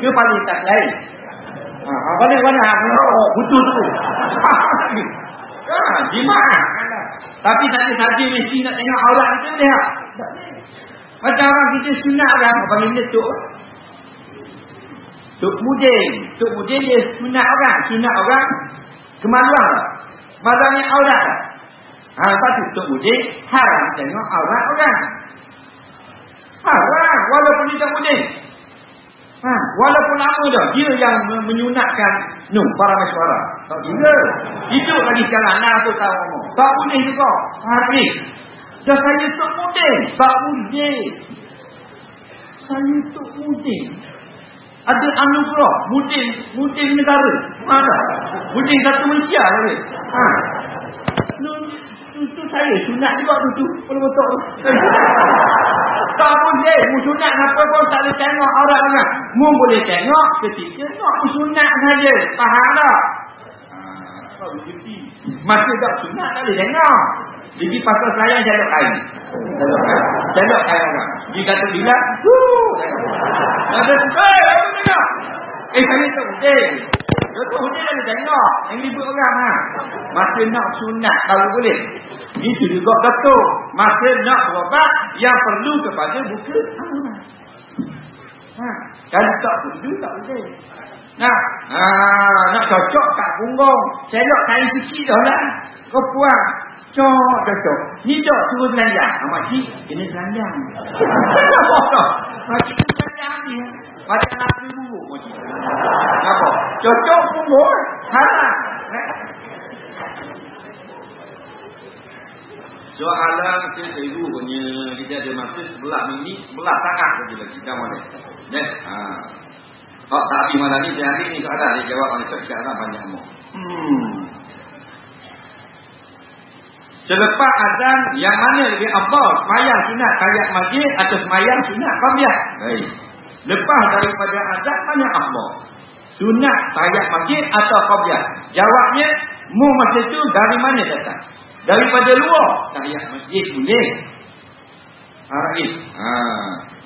Ke paling tak lain. Ha, Balik mana? Oh, Betul tu. Ha, Jimat Tapi tak ada saja Messi nak tengok aurat dia. Macam orang kita sunat kan Apa benda tu Tok Mudin. Tok Mudin dia sunat orang. Sunat orang. Kemaluan tak? Maluannya aurat tak? Ha, lepas tu Tok Mudin haram tengok aurat orang. Haram. Walaupun dia Tok Mudin. Ha, walaupun apa dah. Dia yang menyunatkan no, para mesyuara. Tak juga. Itu lagi sekarang. Nah tu tahu. Tak boleh juga. Hari. Dah saya Tok Mudin. Tak boleh. Saya Tok Mudin. Ada anugerah mudin mudin negara. Mana? Mudin satu Malaysia lagi. Ha. Itu saya sunat juga tu tu. Kalau betul. tak boleh. Mu sunat apa pun tak boleh tengok orang orang. Mu boleh tengok ketika nak sunat saja. Faham tak? Ha. Masa tak sunat tak boleh tengok. Jadi pasal saya jaluk kain. Jaluk kain. Jaluk kain orang. Dia kata bila. Ada eh, apa tengok? Eh, saya tak boleh. Doktor Hujan ada tengok. Yang ribut orang ha. Masa nak sunat kalau boleh. Itu juga doktor. Masa nak berobat yang perlu kepada buka Ha. Kalau tak perlu tak boleh. Nah, ha, nak cocok kat punggung. Selok kain kecil dah lah. Kau puas. Cok. Ni cok suruh telanjang. Ha, makcik, kena telanjang. makcik kena telanjang ni. Macam nak buruk makcik. Apa? Cocok punggung. Haram. Eh? Soalan saya seru punya kita ada masa sebelah minit, sebelah tangan saja lagi. Dah mana? Eh? Ha. Oh, tapi malam ni saya ambil ni soalan dia jawab oleh sekarang banyak mu. Hmm. Selepas azan yang mana lebih afdal? Semayang sunat tayat masjid atau semayang sunat qabliyah? Baik. Lepas daripada azan mana afdal? Sunat tayat masjid atau qabliyah? Jawabnya mu masa tu dari mana datang? Daripada luar tayat masjid boleh. Ha, ha.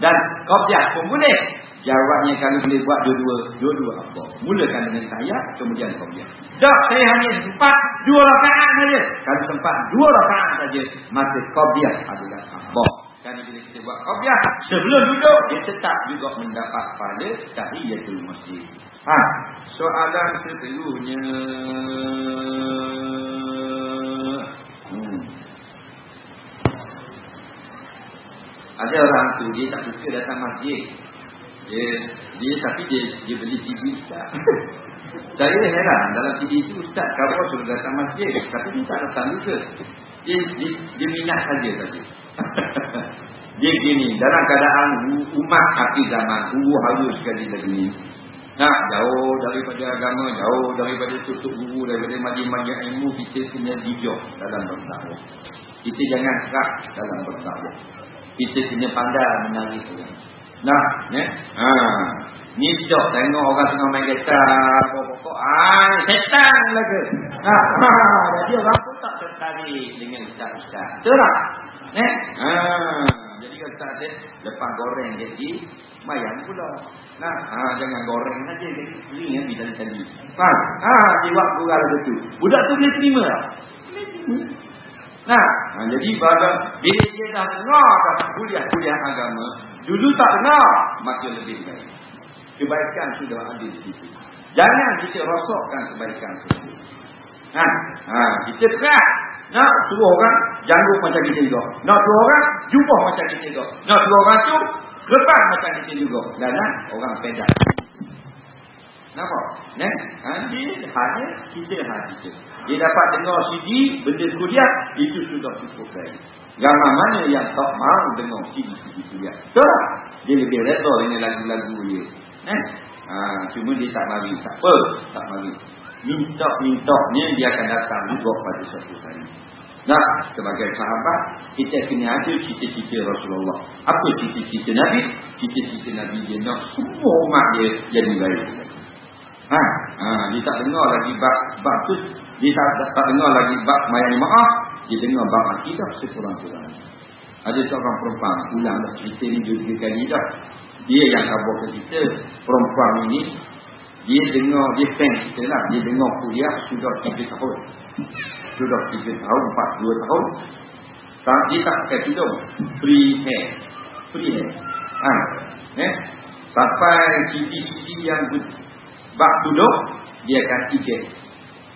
Dan qabliyah pun boleh. Jawabnya kalau boleh buat dua-dua, dua-dua apa? Mulakan dengan tayat, kemudian qabliyah. Dah saya hanya sempat dua rakaat saja. Kalau sempat dua rakaat saja, maka qabliyah adalah apa? Kerana bila kita buat qabliyah, sebelum duduk dia tetap juga mendapat pahala tahiyatul masjid. Ha, soalan seterusnya. Hmm. Ada orang tu dia tak suka datang masjid. Dia Dia tapi dia dia beli CD Ustaz. Saya heran dalam CD itu Ustaz kau sudah datang masjid tapi dia tak datang juga. Dia, dia, dia minat saja tadi. dia gini dalam keadaan umat akhir zaman huru halu sekali lagi ni. Nak jauh daripada agama, jauh daripada tutup guru, daripada majlis-majlis ilmu kita punya bijak dalam berdakwah. Kita jangan kerak dalam berdakwah. Kita kena pandai menangis Nah, ya. Ha. Ni bijak tengok orang tengah main gitar, pokok-pokok. Ah, setan lagi. Nah, ha. jadi orang pun tak tertarik dengan ustaz-ustaz. Betul tak? Eh? Ha. Jadi kalau tak ada lepas goreng jadi mayang pula. Nah, ha, jangan goreng saja dia kering ya bila tadi. Faham? Ha, di waktu kalau begitu. Budak tu boleh terima? Boleh terima. Nah, ha, jadi bila dia dah dengar kuliah-kuliah agama, dulu tak dengar, maka lebih baik. Kebaikan sudah ada di situ. Jangan kita rosokkan kebaikan itu. Ha, ha, kita keras. Nak suruh orang janggut macam kita juga. Nak suruh orang jumpa macam kita juga. Nak suruh orang tu lepas macam kita juga. Dan orang pedas. Nampak? Ne? Ha, dia hanya kita hati kita. Dia dapat dengar CD, benda kuliah, itu sudah cukup baik. Gambar mana yang tak mahu dengar CD-CD kuliah? Betul Dia lebih reda dengan lagu-lagu dia. Eh? Ha, cuma dia tak mari. Tak apa, tak mari. Minta-minta ni dia akan datang juga pada satu hari. Nah, sebagai sahabat, kita kena ada cita-cita Rasulullah. Apa cita-cita Nabi? Cita-cita Nabi dia nak semua umat dia jadi baik. Ha, ha, dia tak dengar lagi bab, bab tu. Dia tak, tak, tak dengar lagi bab mayani maaf. Dia dengar bab akidah sekurang-kurang. Ada seorang perempuan, ulang dah cerita ni juga kali dah. Dia yang kabarkan kita, perempuan ini, dia dengar, dia fan kita lah. Dia dengar kuliah sudah 3 tahun. Sudah 3 tahun, 4, 2 tahun. Tak, dia tak pakai tudung. Free hair. Free hair. Ha. Eh? Sampai CD-CD yang bak tudung, dia akan ijek.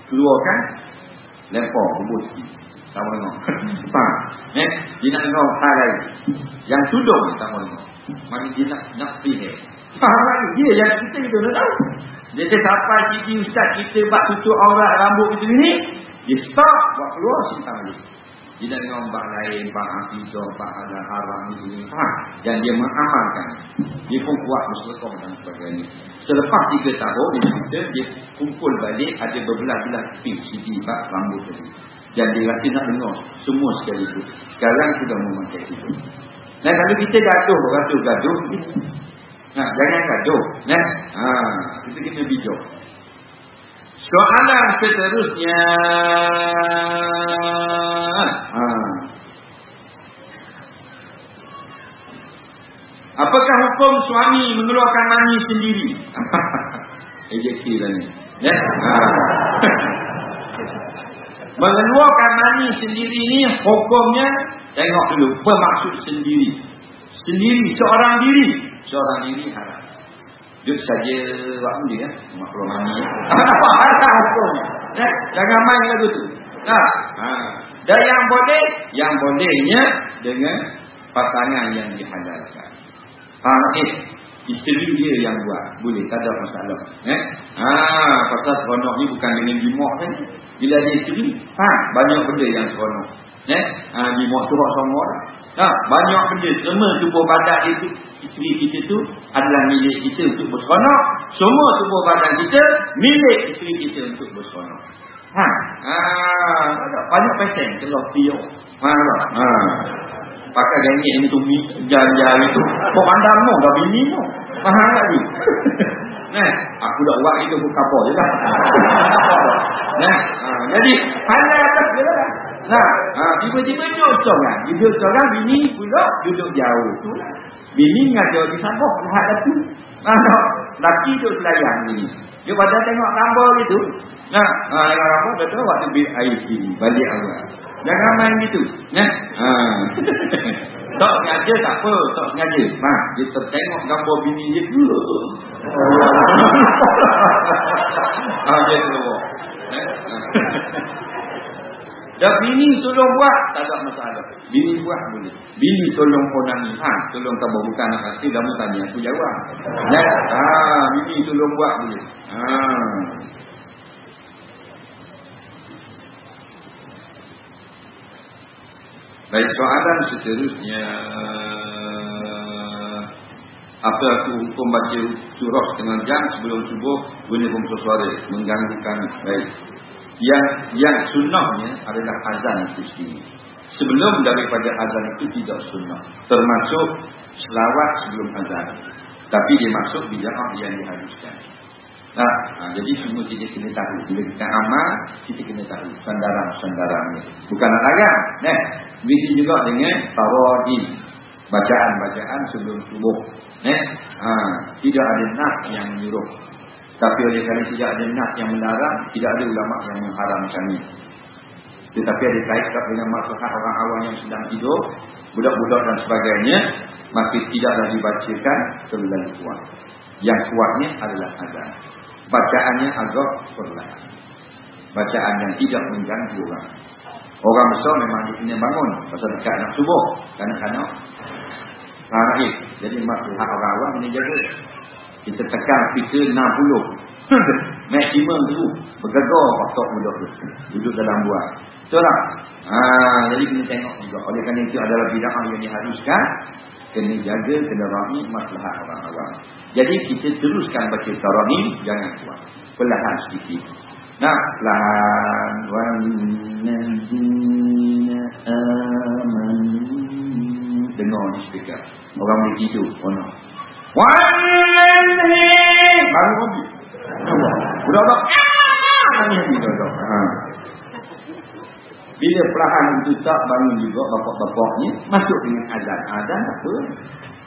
Keluarkan, lempar, rebus. Tak mau dengar. Faham? Eh? Dia nak dengar hal lain. Yang tudung, tak mau dengar. Maka dia nak, nak hair. Faham lagi? Dia yang kita itu nak tahu. Dia kata sampai sini ustaz kita buat tutup aurat rambut itu ni. Dia stop buat keluar simpan balik. Dia nak dengar bak lain, bak akidah, bak ada haram ini. Faham? Dan dia mengamalkan. Dia pun kuat berselekong dan sebagainya. Selepas tiga tahun dia dia kumpul balik ada berbelah-belah pin CD bak rambut tadi. Dan dia rasa nak dengar semua sekali itu. Sekarang sudah memakai itu. Dan kalau kita gaduh, gaduh-gaduh, Nah, jangan gaduh, nah. Ha, kita kena bijak. Soalan seterusnya. Ha. Apakah hukum suami mengeluarkan mani sendiri? Ejeksi lah ni. Ya? Ha. mengeluarkan mani sendiri ni hukumnya tengok dulu bermaksud sendiri. Sendiri seorang diri, seorang diri haram. Duduk saja waktu dia, mak keluar mani. Apa haram hukumnya? Eh, jangan main lagu tu. Nah, ha. Dan yang boleh, yang bolehnya dengan pasangan yang dihalalkan. Faham eh? Isteri dia yang buat. Boleh, tak ada masalah. Eh? Ha, pasal seronok ni bukan dengan jimok kan? Bila dia isteri, ha, banyak benda yang seronok. Eh? Ha, jimok tu sama orang. Ha, banyak benda. Semua tubuh badan itu, isteri kita tu adalah milik kita untuk berseronok. Semua tubuh badan kita milik isteri kita untuk berseronok. Ha, ha, banyak pesen kalau tio. Ha, ha. Pakai gengit ini tu jalan-jalan itu. Kau pandang mu, dah bini mu. Faham tak ni? Nah, aku dah buat itu buka apa je lah. Nah, ha, jadi pandai atas dia lah. Nah, ha, tiba-tiba duduk seorang. Duduk seorang, bini pula duduk jauh. Tu lah. Bini ngajar di sabuk, lihat tu. Nah, laki duduk selayang bini. Dia pada tengok gambar gitu. Nah, ha, gambar, dah tahu waktu air sini. Balik awal. Jangan main gitu. Nah, ha. tak sengaja tak apa, tak sengaja. Ha, dia tertengok gambar bini dia dulu. ha, dia keluar. Ha. Dan bini tolong buat, tak ada masalah. Bini buat boleh. Bini tolong ni. Ha, tolong tak bukan anak hati, dah tanya, aku jawab. Ya, ha, bini tolong buat boleh. Ha. Baik, soalan seterusnya. Apa aku hukum baca surah setengah jam sebelum subuh guna komputer suara mengganggu kami. Baik. Yang yang sunnahnya adalah azan itu sendiri. Sebelum daripada azan itu tidak sunnah. Termasuk selawat sebelum azan. Tapi dia masuk bid'ah yang diharuskan. Nah, nah, jadi semua kita kena tahu. Bila kita amal, kita kena tahu sandaran-sandarannya. Bukan nak larang. Nah, begitu juga dengan tawadih. Bacaan-bacaan sebelum subuh. Eh? Ha, tidak ada nak yang menyuruh. Tapi oleh kerana tidak ada nak yang melarang, tidak ada ulama yang mengharamkannya. Tetapi ada kaitan dengan masyarakat orang awam yang sedang tidur, budak-budak dan sebagainya, maka tidaklah dibacakan terlalu kuat. Yang kuatnya adalah azan. Bacaannya agak perlahan. Bacaan yang tidak mengganggu orang. Orang besar memang dia kena bangun pasal dekat anak subuh. Kadang-kadang Rahim. Jadi masalah orang awam ini jaga. Kita tekan kita 60. Maksimum tu. Bergegar otak mudah tu. Duduk dalam buah. Betul tak? Ha, jadi kena tengok juga. Oleh kerana itu adalah bidang yang diharuskan. Kena jaga, kena rahim masalah orang awam. Jadi kita teruskan baca tarahim. Jangan kuat. Perlahan sedikit. Wan nadina amanu dengar speaker. Orang boleh tidur. Oh no. Wallahi. Baru kopi. Budak tak. Ha. Bila perlahan itu tak bangun juga bapak-bapak ni masuk dengan azan. Azan apa?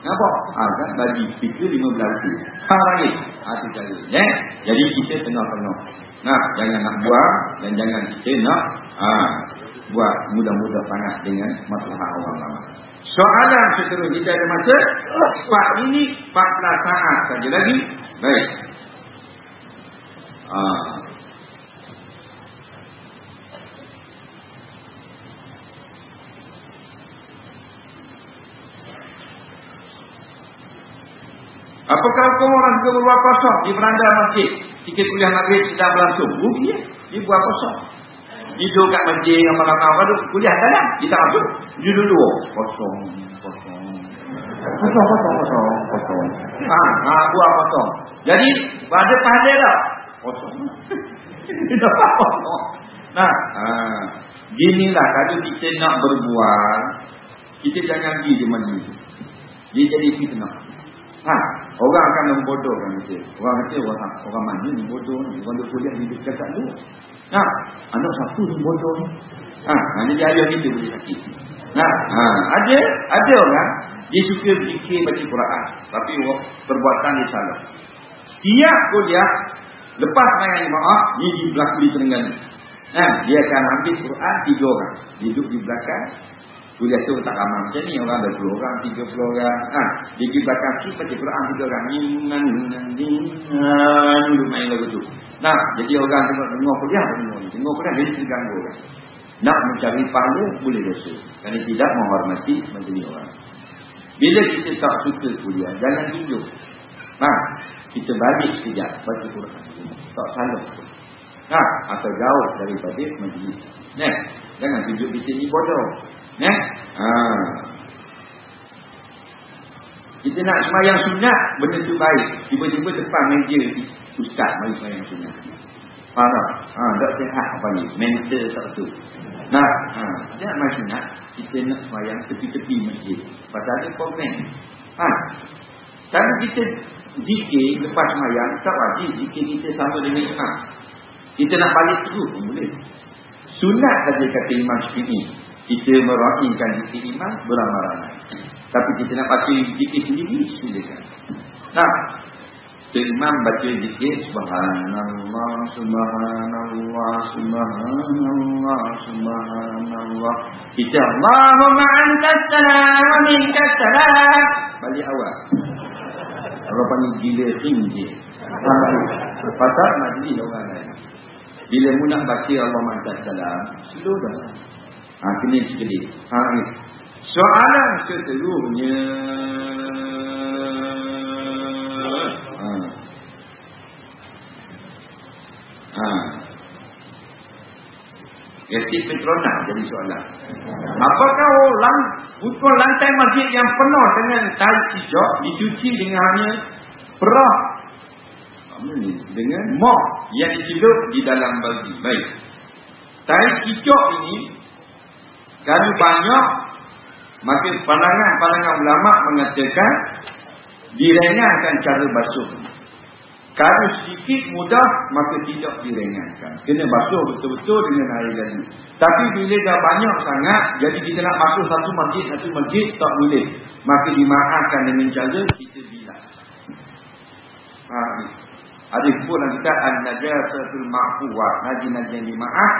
Nampak? Azan bagi speaker 15 tu. Ha lagi. Hati kali. Ya. Jadi kita tengah-tengah. Nah, jangan nak buang dan jangan kita nak ha, buat mudah-mudah sangat dengan masalah orang ramai. Soalan seterusnya kita ada masa Pak ini 14 saat saja lagi Baik ah. Apakah hukum orang berbuat kosong di beranda masjid Jika kuliah maghrib sedang berlangsung Rugi ya, dia buat kosong Hidup kat masjid dengan orang-orang kuliah dalam Kita masuk Judul dua. Kosong. Kosong. Kosong, kosong, kosong. Kosong. Ha, ha, buah kosong. Jadi, pada pandai tak? Kosong. Kosong. Nah, ha. Ginilah kalau kita nak berbual, kita jangan pergi di mana itu. Dia jadi fitnah. Ha, orang akan membodohkan kita. Orang kata orang, orang mana ni bodoh ni? Orang tu kuliah hidup cakap tu. Nah, anak satu ni bodoh ni. Ha, mana dia ayah kita boleh sakit. Nah, ha, ada ada orang dia suka fikir baca Quran, tapi perbuatan dia salah. Setiap kuliah lepas main maaf, ni di belakang di terengganu. Nah, dia akan ambil Quran tiga orang, duduk di belakang. Kuliah tu tak ramai macam ni, orang ada 10 orang, 30 orang. Ha, di belakang kita baca Quran tiga orang. Ingan, ingan, ingan, duduk main lagu tu. Nah, jadi orang tengok tengok kuliah, tengok kuliah, dia terganggu orang. Nak mencari pahala boleh dosa. Kerana tidak menghormati majlis orang. Bila kita tak suka kuliah, jangan tunjuk. Ha, kita balik sekejap baca Quran. Tak salah. Ha, atau jauh daripada majlis. Nah, jangan tunjuk kita ni bodoh. Nah, ha. Kita nak semayang sunat, benda tu baik. Tiba-tiba depan meja ustaz mari semayang sunat. Faham? Ha, tak sihat apa ni? Mental tak betul. Nah, ha, macam nak kita nak semayang tepi-tepi masjid. Pasal ada komen. Ha. Tapi kita zikir lepas semayang, tak wajib zikir kita sama dengan imam. Kita nak balik terus pun boleh. Sunat saja kata Imam Syafi'i. Kita meraihkan zikir imam beramai-ramai. Tapi kita nak baca zikir sendiri, silakan. Nah, Imam baca zikir subhanallah subhanallah subhanallah subhanallah kita Allahumma antas salam wa minkas salam balik awal orang panggil gila tinggi pasal majlis orang lain Bila mu nak baca Allah mantas salam, slow dah. Kena sedikit. Ha, Soalan seterusnya. Ha. Ha. Yaitu Petronas jadi soalan. Apakah orang pukul lantai masjid yang penuh dengan tai cicak dicuci dengan hanya perah dengan mok yang dicelup di dalam bagi. Baik. Tai cicak ini kalau banyak maka pandangan-pandangan ulama mengatakan direngankan cara basuh. Kalau sedikit mudah maka tidak direngankan. Kena basuh betul-betul dengan air lalu. Tapi bila dah banyak sangat jadi kita nak basuh satu masjid satu masjid tak boleh. Maka dimaafkan dengan cara kita bilas. Ha, ada sebut dalam kitab An-Najasatul Ma'fuwah. Naji-naji yang dimaaf.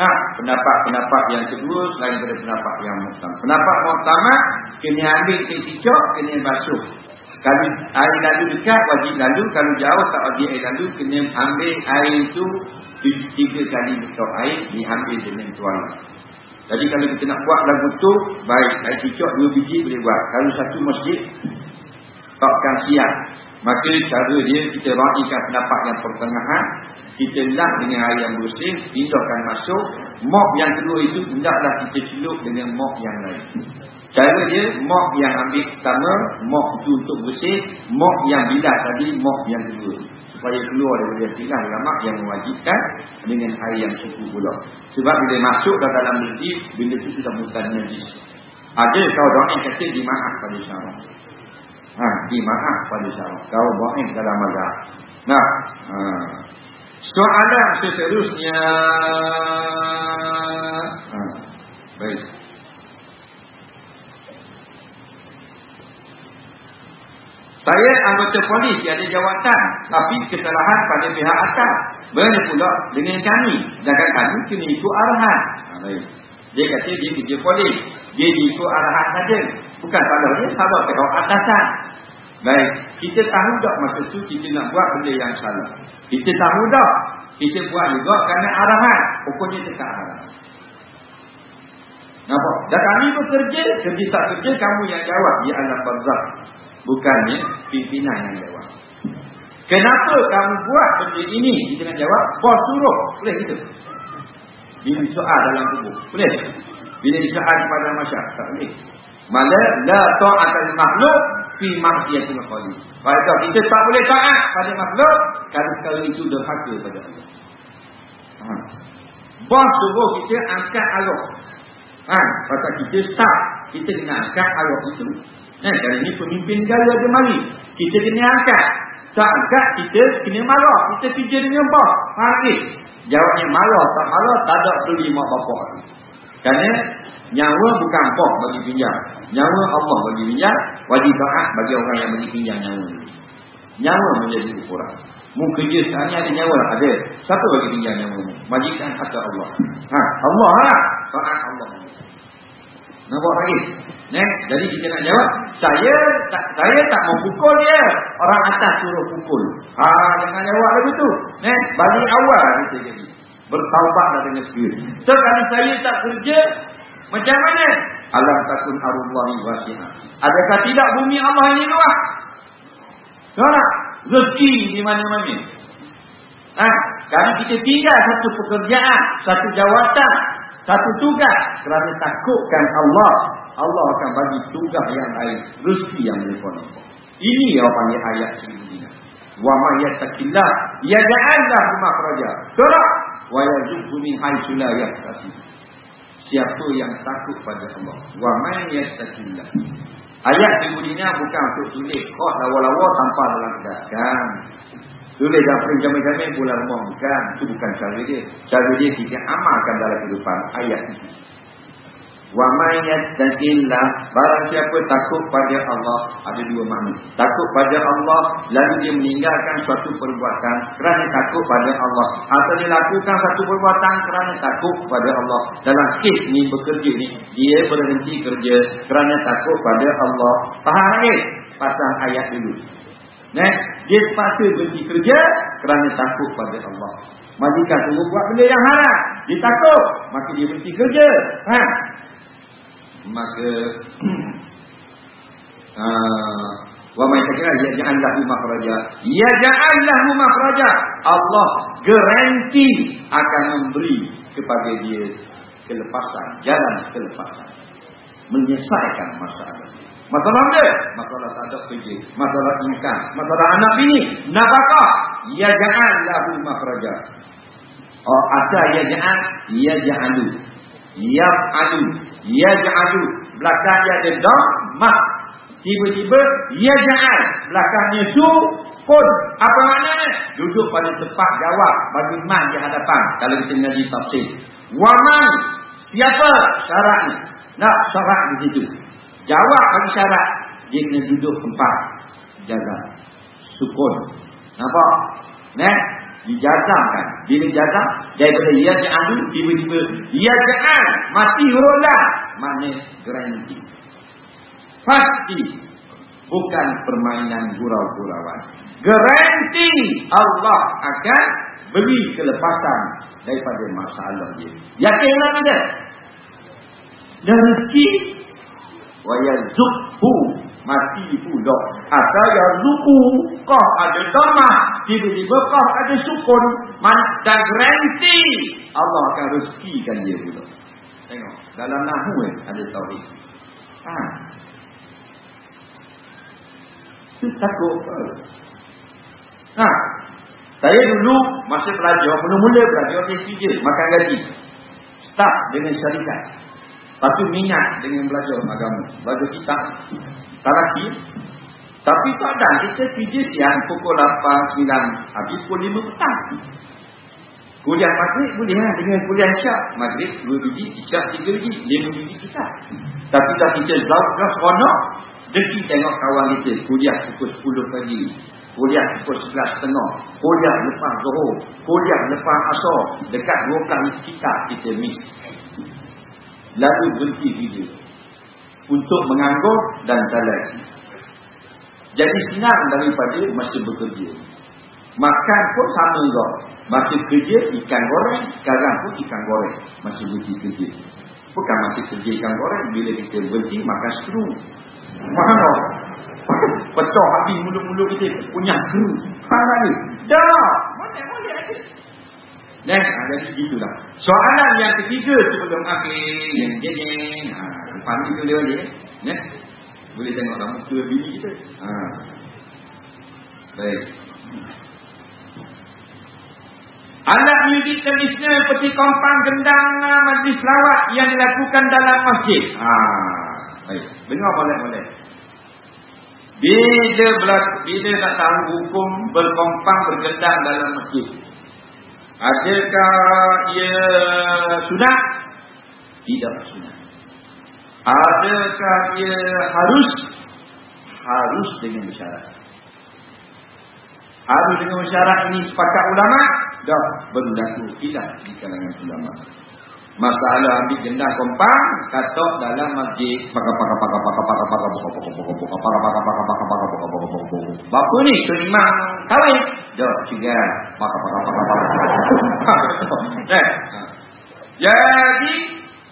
Nah, pendapat-pendapat yang kedua selain daripada pendapat yang muhtam. Pendapat muhtam kena ambil keticok, kena basuh. Kalau air lalu dekat, wajib lalu. Kalau jauh, tak wajib air lalu. Kena ambil air itu tiga kali betul air, diambil dengan tuan. Jadi kalau kita nak buat lagu tu, baik, air cicok dua biji boleh buat. Kalau satu masjid, takkan siap. Maka cara dia kita raihkan pendapat yang pertengahan Kita lap dengan air yang bersih Pindahkan masuk. Mop yang kedua itu Hendaklah kita celup dengan mop yang lain. Cara dia Mop yang ambil pertama Mop itu untuk bersih Mop yang bilas tadi Mop yang kedua. Supaya keluar daripada silah lama yang mewajibkan Dengan air yang cukup pula. Sebab bila masuk ke dalam masjid Bila itu sudah bukan najis Ada kau doa kata dimaaf pada syarat Ha, dimaaf pada syarat. Kau baik dalam mazhab. Nah, ha. soalan seterusnya. Ha, baik. Saya anggota polis yang ada jawatan Tapi kesalahan pada pihak atas Bagaimana pula dengan kami Sedangkan kami kena ikut arahan ha, baik. Dia kata dia kerja polis Dia ikut arahan saja Bukan salah dia, salah pihak atasan Baik, kita tahu tak masa tu kita nak buat benda yang salah. Kita tahu tak? Kita buat juga kerana arahan. Pokoknya dekat arah. Nampak? Dan kami bekerja, kerja tak kerja, kamu yang jawab di alam barzah. Bukannya pimpinan yang jawab. Kenapa kamu buat benda ini? Kita nak jawab, bos suruh. Boleh gitu? Bila soal dalam tubuh. Boleh? Bila disoal kepada masyarakat. Tak boleh. Malah, la ta'atal makhluk fi maksiatil khaliq. Kalau kita tak boleh taat pada makhluk kalau kalau itu derhaka pada Allah. Ha. Bos suruh kita angkat Allah. Ha, kata kita start, kita kena angkat Allah itu. Ha, ini pemimpin negara ada mari. Kita kena angkat. Tak angkat, kita kena marah. Kita kerja dengan bos. Mari. Jawabnya marah, tak marah, tak ada perlu mak bapak. Kerana Nyawa bukan pok bagi pinjam. Nyawa Allah bagi pinjam. Wajib taat bagi orang yang bagi pinjam nyawa. Nyawa menjadi ukuran. Mungkin kerja sekarang ada nyawa. Ada. Siapa bagi pinjam nyawa mu? Majikan kata Allah. Ha, Allah lah. Taat Allah. Nampak lagi? Nek, jadi kita nak jawab. Saya tak saya tak mau pukul dia. Orang atas suruh pukul. Ha, jangan jawab lagu tu. Balik awal kita jadi. Bertaubat sekiranya. So, kalau saya tak kerja, macam mana? Alam takun arullahi wasi'ah. Adakah tidak bumi Allah ini luas? Tak. Rezeki di mana-mana. Ha? Kalau kita tinggal satu pekerjaan, satu jawatan, satu tugas. Kerana takutkan Allah. Allah akan bagi tugas yang lain. Rezeki yang melimpah-limpah. Ini yang panggil ayat sebelumnya. Wa ma yattaqillah yaj'alna rumah kerja. Tak. Wa yarzuqhu min haitsu la yahtasib siapa yang takut pada Allah? Wa man yattaqillah. Ayat bunyinya bukan untuk tulis kau lawa-lawa tanpa dalam kedakan tulis dalam jamin-jamin pula rumah bukan. Itu bukan cara dia. Cara dia kita amalkan dalam kehidupan ayat itu Wa may yattaqillah barang siapa takut pada Allah ada dua makna. Takut pada Allah lalu dia meninggalkan suatu perbuatan kerana takut pada Allah atau dia lakukan satu perbuatan kerana takut pada Allah. Dalam kes ni bekerja ni dia berhenti kerja kerana takut pada Allah. Faham ni? Pasal ayat dulu. Nah, dia terpaksa berhenti kerja kerana takut pada Allah. Majikan suruh buat benda yang haram. Dia takut. Maka dia berhenti kerja. Ha? Maka... uh, Wa may takra yaj'al lahu makhraja. Yaj'al lahu makhraja. Allah garanti akan memberi kepada dia kelepasan, jalan kelepasan. Menyelesaikan masalah. Masalah dia, masalah tak ada kerja, masalah income, masalah anak bini, nafkah. Yaj'al lahu makhraja. Oh, asal yaj'al, yaj'alu. Yaf'alu, yaj'alu. Belakangnya ada dom, mak Tiba-tiba ia ja'al belakangnya su pun apa maknanya? Duduk pada tempat jawab bagi man di hadapan kalau kita ngaji tafsir. Waman siapa syarat ni? Nak syarat di situ. Jawab bagi syarat dia kena duduk tempat jaga sukun. Nampak? Nah, dijazamkan. Bila jazam daripada ia ja'al tiba-tiba ia ja'al mati huruf lah. Maknanya garanti. Pasti bukan permainan gurau-gurauan. Garanti Allah akan beri kelepasan daripada masalah dia. Yakinlah tidak? Dan rezeki wa yazukhu mati pula atau yazukhu kau ada dhamma tiba-tiba kau ada sukun dan garanti Allah akan rezekikan dia pula. Tengok dalam nahu ada tauhid. Ha, takut. Ha. Saya dulu masa pelajar, mula-mula pelajar saya kerja, makan gaji. Start dengan syarikat. Lepas tu minat dengan belajar agama. Belajar kitab. Taraki. Tapi tak ada. Kita kerja siang pukul 8, 9. Habis pukul 5 petang. Kuliah maghrib boleh lah. Dengan kuliah syak. Maghrib 2 biji, syak 3 biji, 5 biji kitab. Tapi tak kita zaut, seronok. Deki tengok kawan kita kuliah pukul 10 pagi. Kuliah pukul 11 tengah. Kuliah lepas zuhur. Kuliah lepas asar. Dekat 12 kita kita miss. Lalu berhenti video. Untuk menganggur dan jalan. Jadi senang daripada masih bekerja. Makan pun sama juga. Masih kerja ikan goreng. Sekarang pun ikan goreng. Masih berhenti kerja. Bukan masih kerja ikan goreng. Bila kita berhenti makan seru. Mana? Pecah hati mulut-mulut kita punya seru. Faham ni? Dah. Mana boleh ada. Nah, jadi gitulah. Soalan yang ketiga sebelum akhir yang jeng ha, pagi tu dia boleh. Nah. Boleh tengok lah muka bini kita. Ha. Baik. Anak muzik tradisional seperti kompang gendang majlis lawak yang dilakukan dalam masjid. Ha. Baik. Dengar boleh-boleh. Bila berlaku, bila tak tahu hukum berkompang bergendang dalam masjid. Adakah ia sunat? Tidak sunat. Adakah ia harus? Harus dengan syarat. Harus dengan syarat ini sepakat ulama? Dah berlaku tidak di kalangan ulama masalah ambil jendah kompang katok dalam masjid pakai pakai pakai pakai pakai pakai pakai pakai pakai pakai pakai pakai pakai pakai pakai pakai pakai pakai bapa ni terima kahwin dah tiga pakai pakai pakai pakai jadi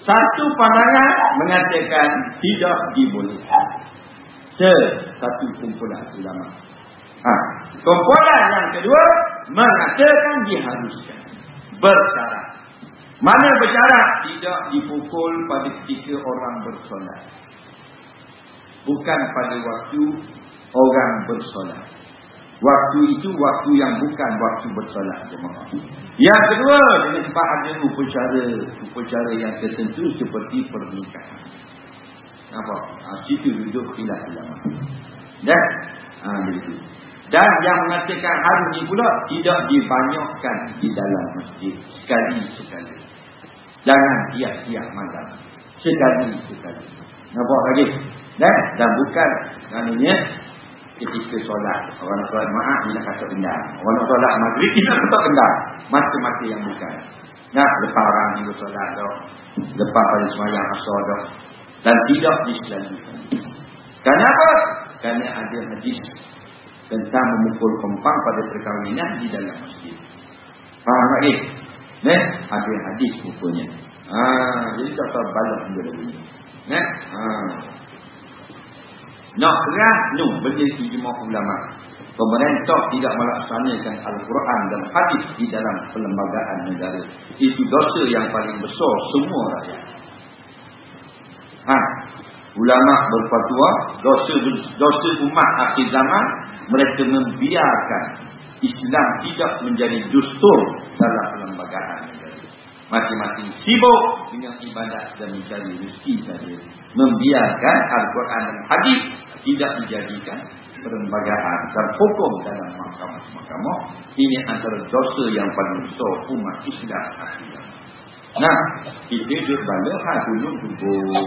satu pandangan mengatakan tidak dibolehkan satu kumpulan ulama ha. kumpulan yang kedua mengatakan diharuskan bersyarat mana berjarak tidak dipukul pada ketika orang bersolat. Bukan pada waktu orang bersolat. Waktu itu waktu yang bukan waktu bersolat. Yang kedua, dengan sebab ada upacara, upacara yang tertentu seperti pernikahan. Apa? Ha, situ duduk hilang ulama. Dan, ha, begitu. Dan yang mengatakan hari ini pula tidak dibanyakkan di dalam masjid sekali-sekali. Jangan tiap-tiap malam. Sekali-sekali. Nampak lagi? Dan, dan bukan maknanya ketika solat. Orang nak solat maaf, dia nak kata benda. Orang nak solat maghrib, dia nak kata benda. Masa-masa yang bukan. Nah, lepas orang minggu solat tu. Lepas pada semayang asal tu. Dan tidak diselanjutkan. Kenapa? Kerana ada hadis tentang memukul kempang pada perkahwinan di dalam masjid. Faham tak ni? Eh? Ada hadis rupanya. Ha, jadi tak tahu balak dia bunyi. Eh? Ha. Nak keras? No, benda ijma ulama. Pemerintah tidak melaksanakan Al-Quran dan hadis di dalam perlembagaan negara. Itu dosa yang paling besar semua rakyat. Ha. Ulama berfatwa dosa dosa umat akhir zaman mereka membiarkan Islam tidak menjadi dustur dalam perlembagaan negara. Masing-masing sibuk dengan ibadat dan mencari rezeki saja. Membiarkan Al-Quran dan hadis tidak dijadikan perlembagaan dan hukum dalam mahkamah-mahkamah. Ini antara dosa yang paling besar umat Islam Nah, kita duduk bala hal dulu dulu.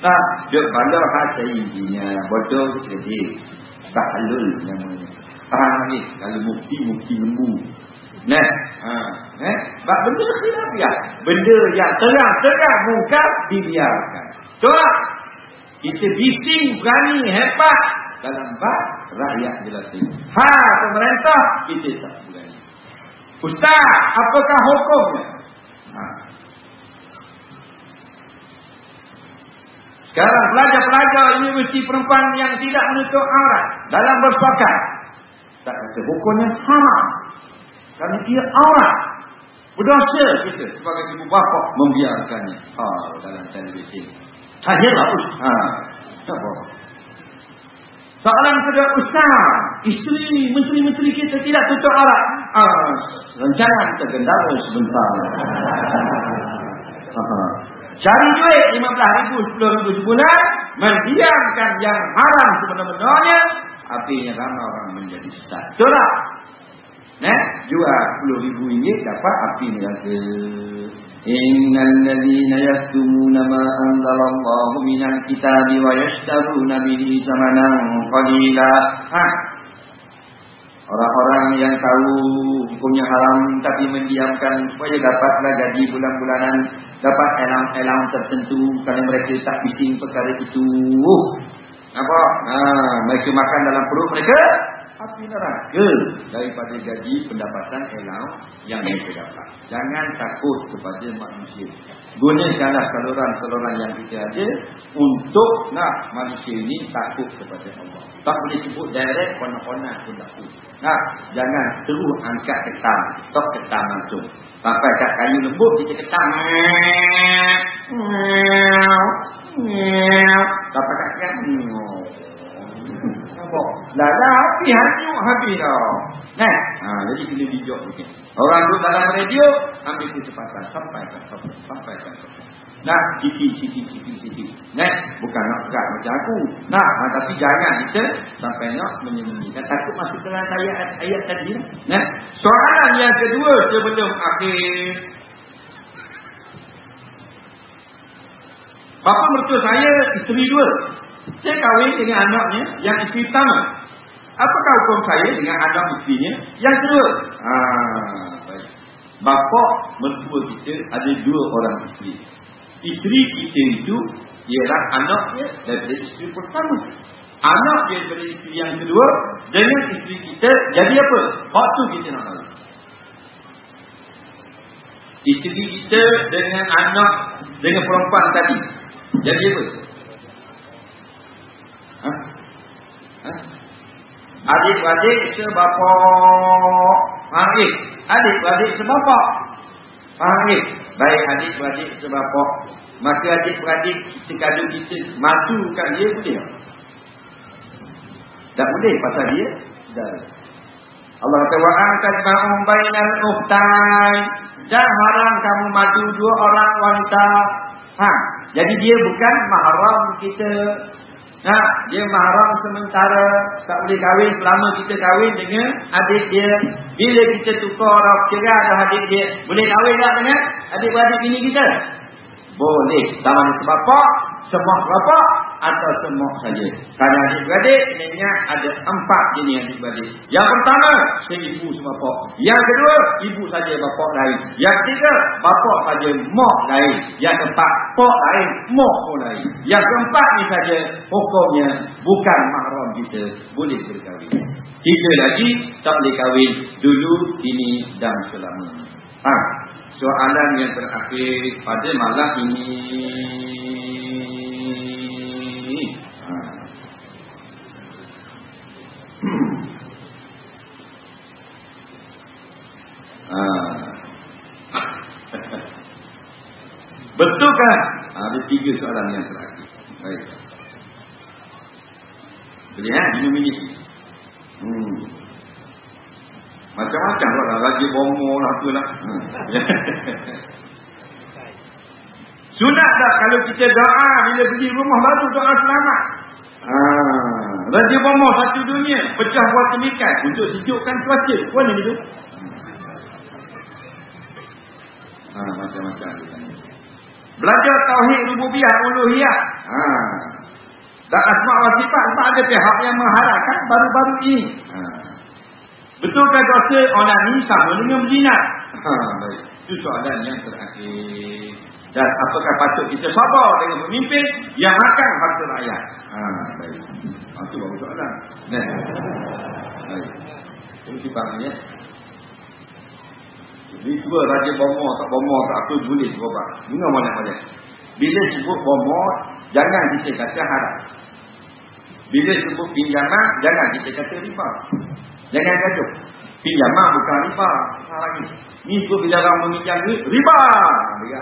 Nah, duduk bala hal sehingginya. Bodoh jadi. Tak halul namanya. Faham lagi? Kalau mukti, mukti lembu. Nah, ha, eh? Sebab benda khilaf ya. Benda yang terang-terang bukan dibiarkan. Tuan, kita bising berani hebat dalam bab rakyat jelaskan. Ha, pemerintah kita tak berani. Ustaz, apakah hukumnya? Ha. Sekarang pelajar-pelajar universiti perempuan yang tidak menutup aurat dalam bersepakat. Tak kata hukumnya haram. Kerana ia aurat. Berdosa kita sebagai ibu bapa membiarkannya. Ha, dalam televisi. Tanyalah Ustaz. Apa? Soalan kedua Ustaz. Isteri, menteri-menteri kita tidak tutup aurat. Ah, rencana kita gendala sebentar. Cari duit 15 ribu, 10 ribu sebulan. Mendiamkan yang haram sebenarnya. Apinya ramai orang menjadi sesat. Betul tak? Nah, jual 10 ribu ringgit dapat api neraka. Innal ladzina yaktumuna ma anzalallahu minal kitabi wa yashtaruna bihi thamanan qalila. Ha. Orang-orang yang tahu hukumnya haram tapi mendiamkan supaya dapatlah gaji bulan-bulanan, dapat elang-elang tertentu kalau mereka tak bising perkara itu. Apa? Ha, mereka makan dalam perut mereka api neraka daripada gaji pendapatan elang yang mereka dapat. Jangan takut kepada manusia. Gunakanlah saluran-saluran yang kita ada untuk nak manusia ini takut kepada Allah. Tak boleh sebut direct kona-kona pun takut. Nah, jangan terus angkat ketam, tok ketam langsung. Sampai kat kayu lembut kita ketam. Sampai kat kayu. Nampak? Lah lah api hanyut habis dah. Nah, ha, jadi kena bijak sikit. Orang duduk dalam radio, ambil kecepatan. Sampai kan, sampai, sampai kan. Nah, sikit, sikit, sikit, sikit. Nah, bukan nak pegat macam aku. Nah, ha, tapi jangan kita sampai nak menyembunyikan. Takut masuk dalam ayat, ayat tadi. Nah, soalan yang kedua sebelum akhir. Bapa mertua saya isteri dua. Saya kahwin dengan anaknya yang isteri pertama. Apakah hukum saya dengan anak isterinya yang kedua? Ha, baik. Bapa mertua kita ada dua orang isteri. Isteri kita itu ialah anaknya dari isteri pertama. Anak dia dari isteri yang kedua dengan isteri kita jadi apa? Waktu kita nak tahu. Isteri kita dengan anak dengan perempuan tadi jadi apa? Ha? Ha? Adik-adik sebapa. Faham? Adik-adik sebapa. Faham ke? Baik adik-adik sebapa. Maka adik-adik kita kadu kita matukan dia boleh tak? Tak boleh pasal dia saudara. Allah kata wa antasma'um bainal ukhtain. Jangan haram kamu madu dua orang wanita. Ha, jadi dia bukan mahram kita. Ha, dia mahram sementara tak boleh kahwin selama kita kahwin dengan adik dia. Bila kita tukar orang kira ada adik dia, boleh kahwin tak dengan adik-adik bini kita? Boleh. Sama sebab apa? Semua berapa? Atau semua saja. Kerana adik-adik, ini ada empat jenis adik-adik. Yang pertama, seibu sebapa. Yang kedua, ibu saja bapa lain. Yang ketiga, bapa saja mak lain. Yang keempat, pak lain, mak pun lain. Yang keempat ni saja, hukumnya bukan mahram kita. Boleh berkahwin. Tiga lagi, tak boleh kahwin dulu, ini dan selamanya. Ha, soalan yang terakhir pada malam ini. Ha. Ha. Betulkah? Ha, ada tiga soalan yang terakhir. Baik. Minum ini. Hmm. Macam-macam lah. Raja bomo lah tu lah. Hmm. Sunat tak kalau kita doa bila beli rumah baru doa selamat. Ha. Raja bomo satu dunia. Pecah buat temikat. Untuk sejukkan cuaca. Mana ni tu? Ha, macam-macam. Belajar tauhid rububiyah uluhiyah. Ha. Dan asma wa sifat sebab ada pihak yang mengharapkan baru-baru ini. Ha. Betulkah dosa orang ini sama dengan berzina? Ha, baik. Itu soalan yang terakhir. Dan apakah patut kita sabar dengan pemimpin yang makan harta rakyat? Ha, baik. Ha, itu baru soalan. Nah. Baik. Ini kita ya. Jadi cuba Raja Bomo tak Bomo tak apa boleh sebab Dengar mana-mana. Bila sebut Bomo, jangan kita kata harap. Bila sebut pinjaman, jangan kita kata riba. Jangan gaduh. Pinjaman bukan riba. Salah lagi. Ni tu bila orang meminjam duit, riba. Dia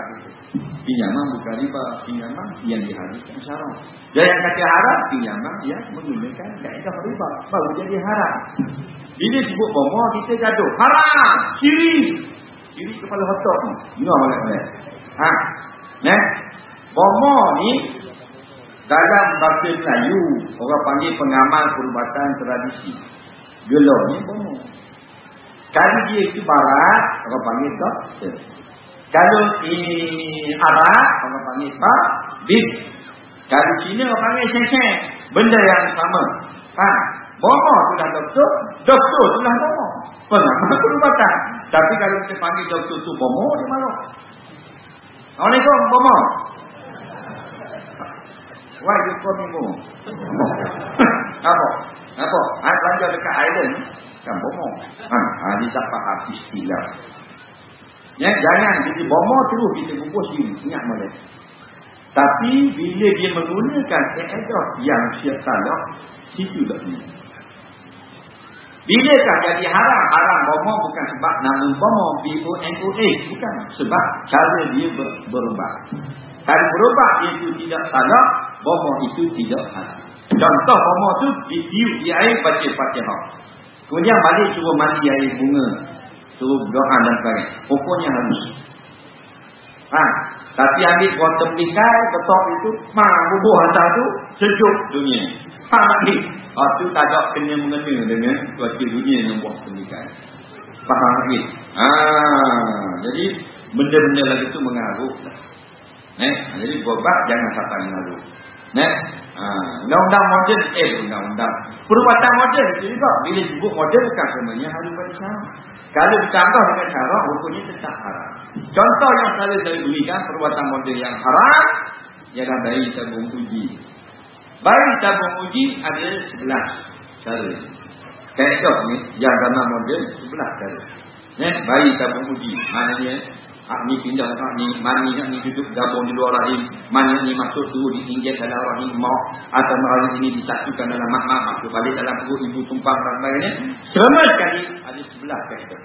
Pinjaman bukan riba. Pinjaman yang dihabiskan syarat. Jangan kata harap, pinjaman yang menggunakan kaedah riba. Baru jadi harap. Bila sebut Bomo, kita gaduh. Haram. Kiri. Kiri kepala hotok ni. Dengar mana-mana. Ha? Nah, Bomo ni dalam bahasa Melayu orang panggil pengamal perubatan tradisi. Gelor ni bomo. Kalau dia itu barat orang panggil doktor. Kalau ini Arab orang panggil bib. Kalau Cina orang panggil seng Benda yang sama. Ha? Bomo tu dah doktor, doktor tu dah bomo. Pengamal perubatan. Tapi kalau kita panggil doktor tu bomo dia malu. Assalamualaikum bomo. Why you call me? Apa? Apa? Ha, dekat island kan bomo. Ha, ha dia tak faham istilah. Ya, jangan jadi bomo terus kita bungkus sini. Ingat malah. Tapi bila dia menggunakan kaedah yang salah, situ dah ni. Bilakah jadi haram? Haram bomo bukan sebab nama bomo B-O-M-O-A. Bukan. Sebab cara dia ber berubah. Kalau berubah itu tidak salah, bomo itu tidak haram. Contoh bomo itu ditiup di air baca fatihah. Kemudian balik suruh mandi air bunga. Suruh doa dan sebagainya. Pokoknya harus. Ha. Tapi ambil kuantum tinggal, ketok itu, ma, bubuh hantar itu, sejuk dunia. Ha, lagi. Ah tu tak ada kena mengena dengan cuaca dunia yang buat pernikahan. Faham lagi? Ah, jadi benda-benda lagi tu mengaruh. Eh, jadi buat jangan sampai mengaruh. Eh, ah, undang-undang moden eh undang-undang. Perubatan itu juga bila sebut moden bukan semuanya harus bersama. Kalau ditambah dengan cara hukumnya tetap haram. Contoh yang selalu saya berikan perubatan moden yang haram ialah bayi tabung uji. Bayi tabung uji ada sebelah cara. Kaedah ni yang dalam model sebelah cara. Ya, bayi tabung uji. Maknanya hak ni pindah hak ni, mani hak ni duduk gabung di luar rahim, mani ni masuk tu diinjek dalam rahim mau atau rahim ini disatukan dalam mak-mak masuk balik dalam perut ibu tumpang dan sebagainya. Semua sekali ada sebelah kaedah.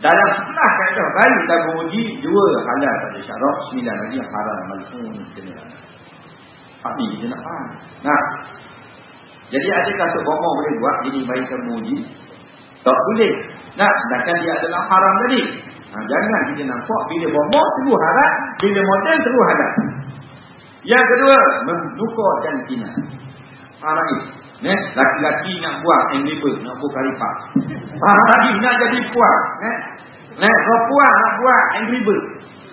Dalam sebelah kaedah bayi tabung uji dua halal pada syarat, sembilan lagi haram malhun kena. Hak ni kita nak faham. Nah. Jadi adakah tu bomo boleh buat jadi bayi kamu? Tak boleh. Nah, sedangkan dia adalah haram tadi. Ha, jangan kita nampak bila bomo terus haram, bila model terus haram. Yang kedua, menukar jantina. Haram ni. Eh, laki-laki nak buat endeavor, nak buat kalipah. Faham lagi, nak jadi puan. Eh, eh perempuan nak buat endeavor.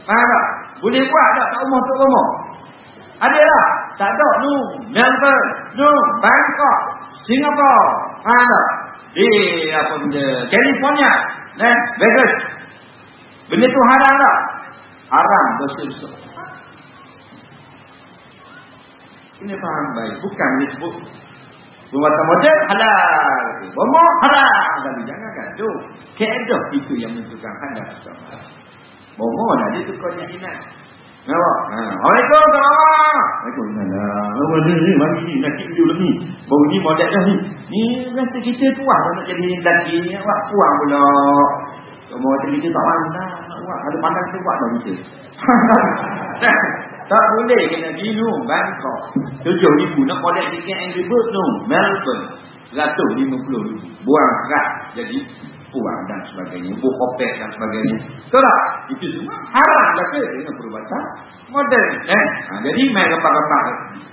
Faham tak? Boleh buat tak? Tak umur tak umur. Ada lah. Tak ada. Nu. Melbourne. Nu. Bangkok. Singapore. Ada. Di apa benda. California. Eh. Vegas. Benda tu haram tak? Haram. Besar-besar. Ini faham baik. Bukan disebut. Perbuatan model halal. Bomo haram. Tapi jangan kan. Tu. Keedah itu yang menentukan hadap. Bomo dah dia tukar di sini. Nampak? Ha. Assalamualaikum. Apa ni? Mari ni nak video ni. Baru ni modal dah ni. Ni rasa kita puas nak jadi lelaki ni. Puas pula. Kamu kata kita tak pandang. Awak ada pandang kita buat dah kita. tak boleh kena ginu Bangkok. Tujuh ribu nak modal tiket Angry Bird tu. Melbourne. Ratus lima puluh ribu. Buang serat. Jadi puang dan sebagainya. Buh kopek dan sebagainya. Betul tak? Itu semua haram lah ke dengan perubatan modern. Eh? Ha, jadi main lepak-lepak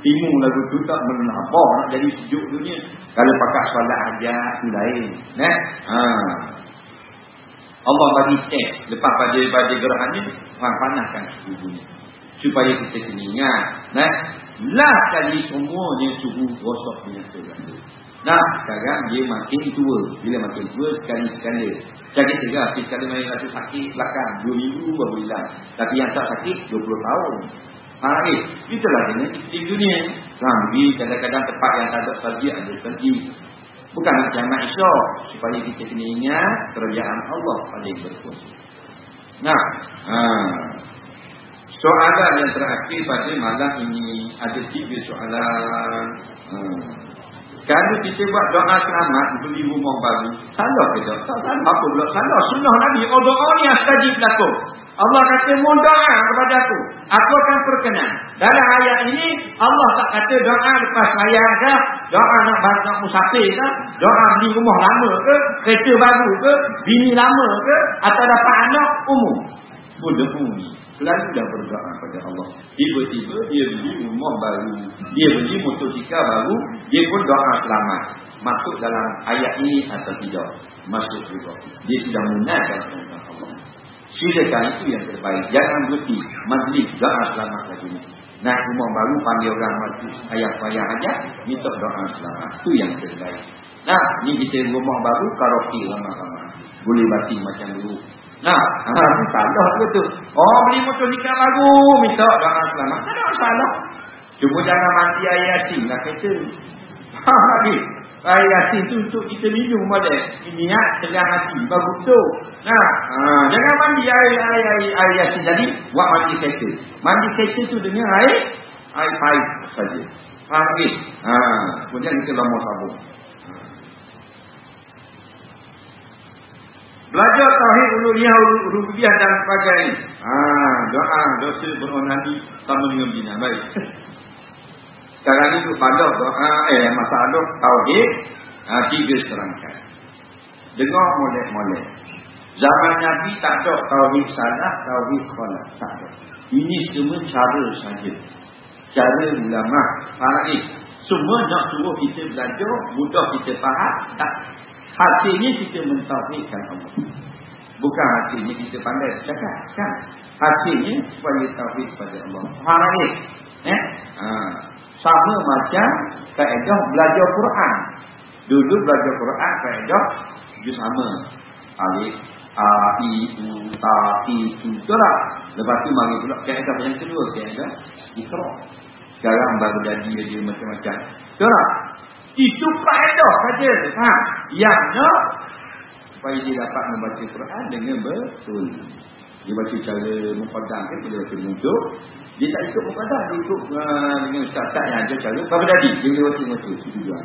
timur lagu tu tak menabah nak jadi sejuk dunia. Kalau pakai solat hajat tu lain. Eh? Ha. Allah bagi test lepas pada pada gerahan ni panaskan suhu dunia. Supaya kita kena ingat. Eh? Lah kali semuanya suhu rosok punya segala. Nah, sekarang dia makin tua. Bila makin tua, sekali-sekala. Sakit juga. Sekali main rasa sakit belakang. Dua minggu baru hilang. Tapi yang tak sakit, 20 tahun. Ha, eh, itulah dengan iklim dunia. Sambil kadang-kadang tempat yang tak ada salji, ada salji. Bukan macam Maisha. Supaya kita kena ingat, kerajaan Allah paling berkuasa. Nah, ha. soalan yang terakhir pada malam ini, ada tiga soalan. Hmm. Kalau kita buat doa selamat beli rumah baru, salah ke tak? Tak salah apa pula salah. Sunnah Nabi, oh doa ni astajib lakum. Allah kata mohon doa kepada aku. Aku akan perkenan. Dalam ayat ini Allah tak kata doa lepas raya ke, doa nak bantu musafir ke, doa beli rumah lama ke, kereta baru ke, bini lama ke, atau dapat anak umum. Bodoh umum selalu dah berdoa kepada Allah. Tiba-tiba dia beli rumah baru, dia beli motosikal baru, dia pun doa selamat. Masuk dalam ayat ini atau tidak? Masuk juga. Dia sudah mengenalkan tentang Allah. Silakan itu yang terbaik. Jangan berhenti majlis doa selamat lagi ini. Naik rumah baru panggil orang majlis ayat-ayat aja, minta doa selamat. Itu yang terbaik. Nah, ni kita rumah baru karaoke lama-lama. Boleh batin macam dulu. Nah, salah ke tu? Oh, beli motor nikah baru, minta doa selamat. Tak ada masalah. Cuma jangan mati air yasin lah kereta. Ha, lagi. Air yasin tu untuk kita minum boleh. Niat tengah hati, bagus tu. Nah, ha, jangan mandi air, air, air, air yasin. Jadi, buat mandi kereta. Mandi kereta tu dengan air, air paip saja. Ha, lagi. Ha, kemudian kita lama sabun. Belajar tauhid uluhiyah rububiyah dan sebagainya. Ah, doa dosa beronani sama dengan bina baik. Sekarang ni pada doa eh masalah tauhid ah, tiga serangkai. Dengar molek-molek. Zaman Nabi tak ada tauhid salah, tauhid khala. Tak ada. Ini semua cara saja. Cara ulama. Faham Semua nak suruh kita belajar, mudah kita faham. Tak Hasilnya kita mentauhidkan Allah. Bukan hasilnya kita pandai cakap. Kan? Hasilnya supaya tauhid pada Allah. Faham lagi? Eh? Ha. Sama macam kaedah belajar Quran. Dulu belajar Quran kaedah dia sama. Alif, A, I, U, Ta, I. Betul tak? Lepas tu mari pula kaedah yang kedua. Kaedah Ikhra. Sekarang baru jadi dia macam-macam. Betul tak? Itu kaedah saja. Ha. Yang nak supaya dia dapat membaca Quran dengan betul. Dia baca cara mukaddam kan dia baca untuk dia tak ikut mukaddam dia ikut uh, dengan ustaz yang ada cara baru tadi dia boleh baca betul tujuan.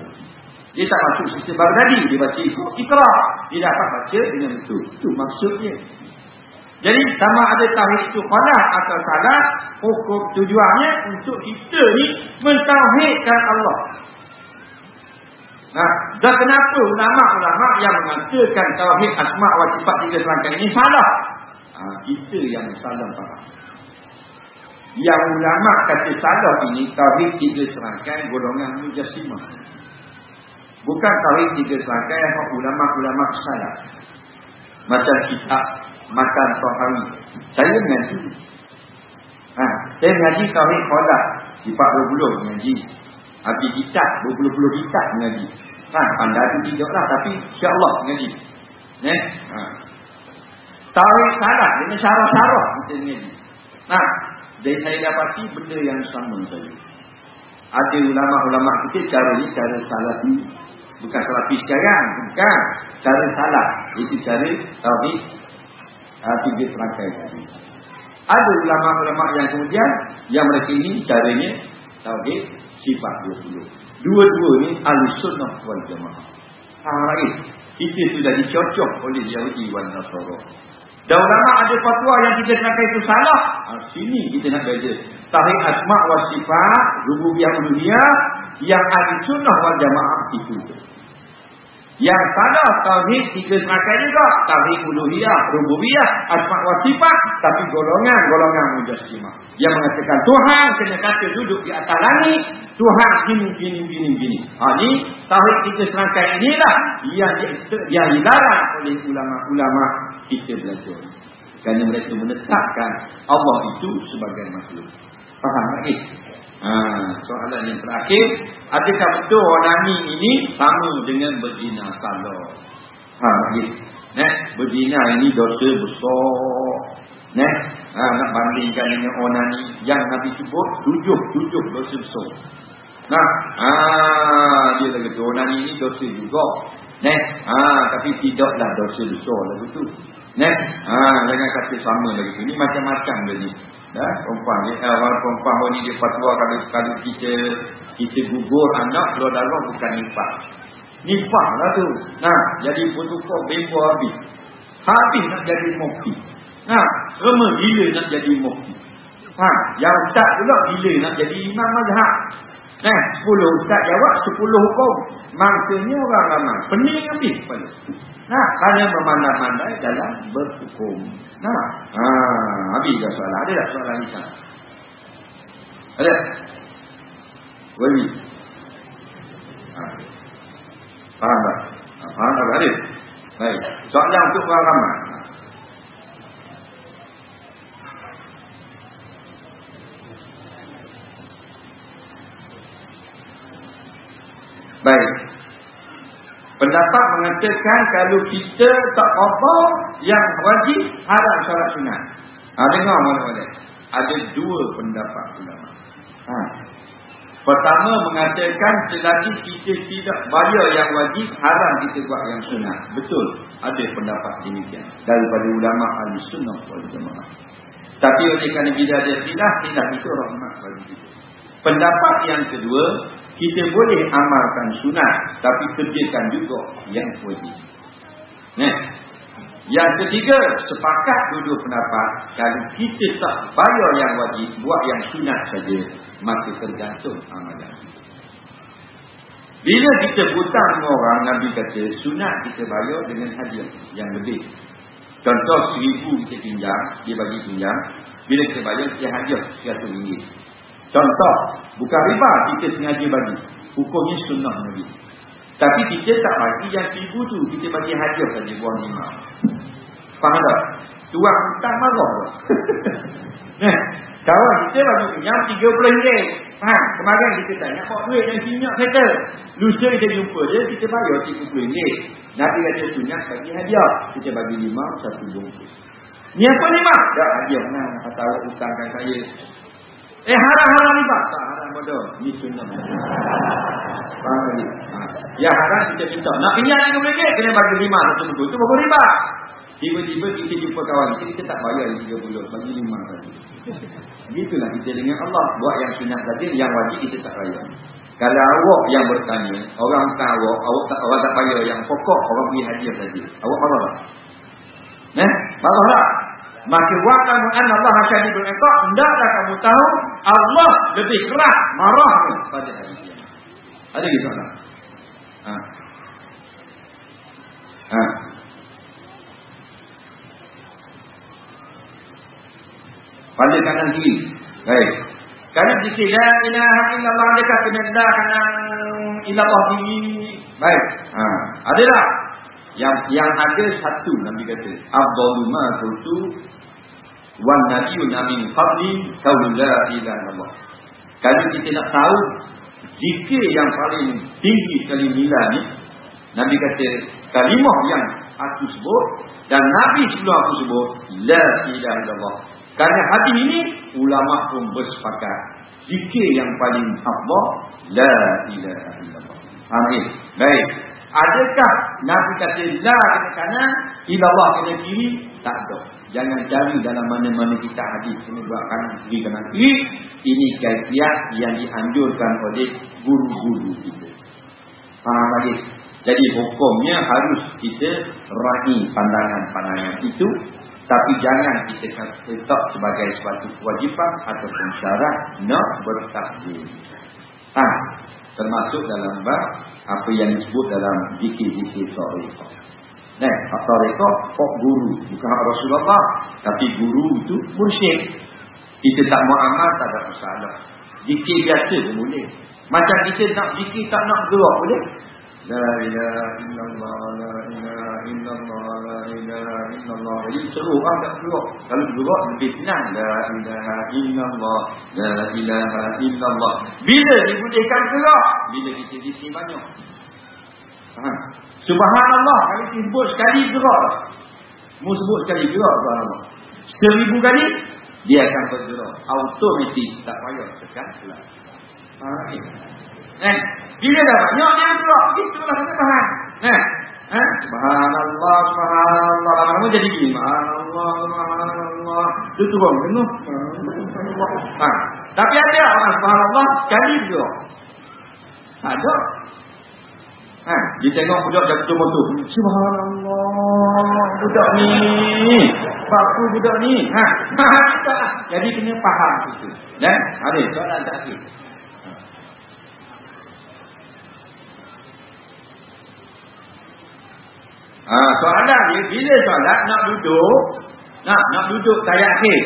Dia tak masuk sistem baru tadi dia baca ikut ikra. Dia dapat baca dengan betul. Itu maksudnya. Jadi sama ada tauhid itu qadah atau salah hukum tujuannya untuk kita ni mentauhidkan Allah. Nah, dan kenapa ulama-ulama yang mengatakan tauhid asma wa sifat tiga serangkaian ini salah? Ha, kita yang salah faham. Yang ulama kata salah ini tauhid tiga serangkaian golongan mujassimah. Bukan tauhid tiga serangkaian yang ulama-ulama salah. Macam kitab makan tahawi. Saya mengaji. Ha, saya mengaji tauhid qadah. Sifat 20 mengaji. Habis kitab, berpuluh-puluh kitab mengaji. Ha, pandai tu tidak lah, tapi insyaAllah mengaji. Eh? Ha. Tauhid salah, dengan syarah-syarah kita mengaji. Nah, dari saya dapati benda yang sama saja. Ada ulama-ulama kita cara ni, cara salah ni. Bukan salah pi sekarang. Bukan. Cara salah. Itu cara tauhid. Ha, tiga serangkai tadi. Ada ulama-ulama yang kemudian yang mereka ini caranya tauhid sifat 20. Dua-dua ni al-sunnah wal jamaah. Harai. Kita sudah dicocok oleh Yahudi wal Nasara. Dan ulama ada fatwa yang kita kata itu salah. Ha, sini kita nak belajar. Tauhid asma wa sifat, rububiyah uluhiyah yang al-sunnah wal jamaah itu. Yang salah tauhid tiga serangkai juga. Tauhid uluhiyah, rububiyah, asma wa sifat. Tapi golongan-golongan mujassimah. Yang mengatakan Tuhan kena kata duduk di atas langit. Tuhan gini, gini, gini, gini. Ha, ini tauhid tiga serangkai inilah yang, yang dilarang oleh ulama-ulama kita belajar. Kerana mereka menetapkan Allah itu sebagai makhluk. Faham lagi? Ha, soalan yang terakhir, adakah betul onani ini sama dengan berzina salah? Ha, lagi. Nah, berzina ini dosa besar. Nah, ha, nak bandingkan dengan onani yang Nabi sebut tujuh tujuh dosa besar. Nah, ha, dia lagi tu onani ini dosa juga. Nah, ha, tapi tidaklah dosa besar lah betul. Nah, ha, jangan kata sama lagi tu. Ini macam-macam dia ni. Dah, perempuan ni, eh, orang perempuan ni dia fatwa kalau, kalau kita kita gugur anak, keluar darah bukan nifah. Nifah lah tu. Nah, jadi bertukar bebo habis. Habis nak jadi mukti. Nah, semua bila nak jadi mukti. Ha, yang tak pula bila nak jadi imam mazhab. Nah, sepuluh ustaz jawab, sepuluh hukum. Maksudnya orang ramai. Pening habis kepala. Nah, kerana memandai-mandai dalam berhukum. Nah, ha, habis dah soalan. Ada tak soalan ni? Ada? Wali. Ha. Faham tak? Ha, faham tak? Ada? Baik. Soalan untuk orang ramai. Baik. Pendapat mengatakan kalau kita tak apa yang wajib haram solat sunat. Ha, dengar mana-mana. Ada dua pendapat ulama. Ha. Pertama mengatakan selagi kita tidak bayar yang wajib, haram kita buat yang sunat. Betul. Ada pendapat demikian. Daripada ulama al-sunnah wal jamaah. Tapi oleh kerana bila ada khilaf, khilaf itu rahmat bagi kita. Pendapat yang kedua, kita boleh amalkan sunat tapi kerjakan juga yang wajib. Nah. Yang ketiga, sepakat dua-dua pendapat kalau kita tak bayar yang wajib, buat yang sunat saja, maka tergantung amalan. Bila kita hutang orang, Nabi kata, sunat kita bayar dengan hadiah yang lebih. Contoh seribu kita pinjam, dia bagi pinjam. Bila kita bayar, dia hadiah seratus ringgit. Contoh, bukan riba kita sengaja bagi. Hukumnya sunnah Nabi. Tapi kita tak bagi yang seribu tu. Kita bagi hadiah saja buang lima. Faham tak? Tuan tak marah. eh, kawan kita bagi pinjam tiga puluh ringgit. Faham? Kemarin kita tanya, bawa duit dan sinyak kata. Lusa kita jumpa dia, kita bayar tiga puluh ringgit. Nabi kata sunat bagi hadiah. Kita bagi lima, satu bungkus. Ni apa lima? Tak hadiah. Nah, kata awak hutangkan saya Eh haram-haram riba. Tak haram bodoh. Ini sunnah. Faham? Ha. Ya haram kita minta. Nak pinjam RM5 kena bagi lima satu buku. Itu baru riba. Tiba-tiba kita jumpa kawan kita. Kita tak bayar RM30. Bagi lima tadi. Begitulah kita dengan Allah. Buat yang sunat tadi. Yang wajib kita tak bayar. Kalau awak yang bertanya. Orang tak awak. Awak tak, awak tak bayar yang pokok. Orang beri hadiah tadi. Awak marah tak? Eh? Marah tak? Maka wa'lamu anna Allah syadidul iqab, hendaklah kamu tahu Allah lebih keras marah pada hari kiamat. Ada di sana. Ha. Ha. Pada kanan kiri. Baik. Kalau dikir la ilaha illallah dekat kena la kanan illallah kiri. Baik. Ha. Adalah yang yang ada satu Nabi kata afdalu ma kuntu wan nabiyuna min qabli qaulu la ilaha illallah. Kalau kita nak tahu zikir yang paling tinggi sekali nilai ni Nabi kata kalimah yang aku sebut dan Nabi sebelum aku sebut la ilaha illallah. Kerana hadis ini ulama pun bersepakat zikir yang paling afdal la ilaha illallah. Amin. Baik. Adakah Nabi kata la kena kanan Ila Allah kena kiri, tak ada. Jangan cari dalam mana-mana kita hadis. Kena buat kanan kiri, kanan kiri. Ini kaifiat yang dianjurkan oleh guru-guru kita. Faham lagi? Jadi hukumnya harus kita rahi pandangan-pandangan itu. Tapi jangan kita letak sebagai suatu kewajipan ataupun syarat nak bertakdir. Ha, termasuk dalam bab apa yang disebut dalam zikir-zikir tariqah. Nah, tariqah kok guru, bukan Rasulullah, tapi guru itu mursyid. Kita tak mau amal tak ada masalah. Zikir biasa pun boleh. Macam kita nak zikir tak nak gerak boleh. La ilaha illallah, la ilaha illallah, la ilaha illallah. Jadi seru orang tak gerak. Kalau gerak lebih senang. La ilaha illallah, la ilaha illallah. Bila dibudikan gerak? Bila kita zikir banyak. Ha. Subhanallah. Kita sebut sekali gerak. Mu sebut sekali gerak subhanallah. Seribu kali dia akan bergerak. Automatik tak payah tekan kelas. Ha. Eh, bila dah banyak dia gerak, itulah kata tahan. Eh, eh, subhanallah, subhanallah. Lama-lama jadi gini. Subhanallah, subhanallah. Itu turun. Penuh. Ha. Tapi ada orang subhanallah sekali gerak. Ada. Ha, dia tengok budak betul motor. Subhanallah, budak ni. Bapu budak ni. Ha, ha. Jadi kena faham itu. Dan ada soalan terakhir. Ha, soalan dia bila solat nak duduk, nak nak duduk tayat akhir.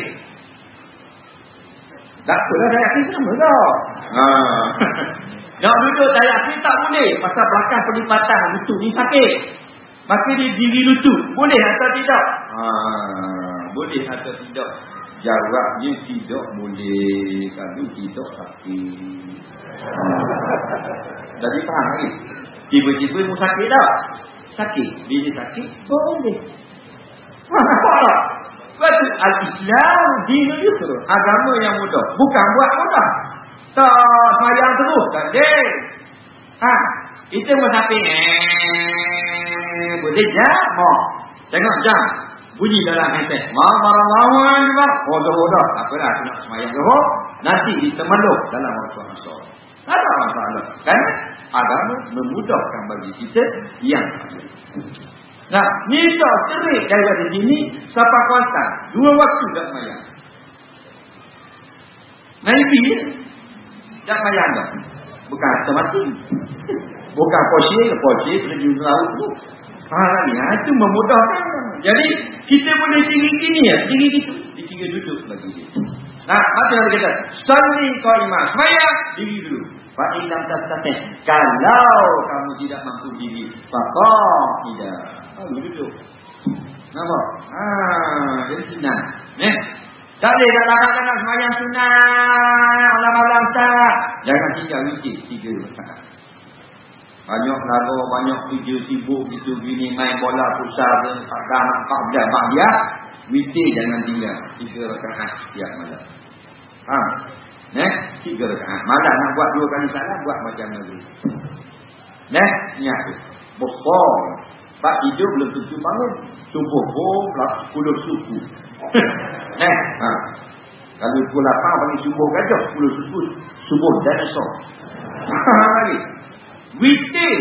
Tak apalah tayat akhir sama dah. Ha. nak duduk tayat akhir tak boleh pasal belakang pelipatan lutut ni sakit. Maka dia diri lutut. Boleh atau tidak? Ha, boleh atau tidak? Jawabnya tidak boleh. Kalau tidak sakit. Ha. Jadi faham lagi? Tiba-tiba mu sakit tak? sakit. Bila sakit, boleh. Mana Betul. Al-Islam dina yusru. Agama yang mudah. Bukan buat mudah. Tak sayang terus. Tak ada. Ha. Itu musafir. Eh, boleh jam. Tengok jam. Bunyi dalam handset. Ma'amarallahuan juga. Odah-odah. Tak apalah. Aku nak semayang dulu. Nanti ditemeluk dalam waktu. Tak ada masalah. Kan? agama memudahkan bagi kita yang. Nah, ni tak cerik daripada sini sampai kuasa. Dua waktu tak mayang. Nanti tak mayang dah. Bukan rasa mati. Bukan posisi, posisi terjun laut tu. Ha, ya, itu memudahkan. Jadi, kita boleh tinggi gini ya. Tinggi gitu. Tinggi duduk dia. Nah, macam yang kata. Salli kau imam. Semayang, diri dulu. Fa'in lam tastatih. Kalau kamu tidak mampu diri. Fakah tidak. Oh, duduk. Nampak? Ah, jadi senang. Eh? Tak boleh tak dapat nak semayang sunat. Malam-malam tak. Jangan tinggal wikir. Tiga masalah. Banyak lagu, banyak kerja sibuk gitu gini main bola pusat tak nak kau dah bak dia. Witir jangan tinggal. Tiga rakaat setiap malam. Ha. Neh, tiga rakaat. Malam nak buat dua kali salat, buat macam ni. Neh, niat tu. Bokor. Pak hidup belum tentu bangun. Subuh pun lah puluh suku. Neh, ha. Kalau pukul lapan bagi subuh gajah, puluh suku. Subuh dan esok. Ha, lagi. Witir.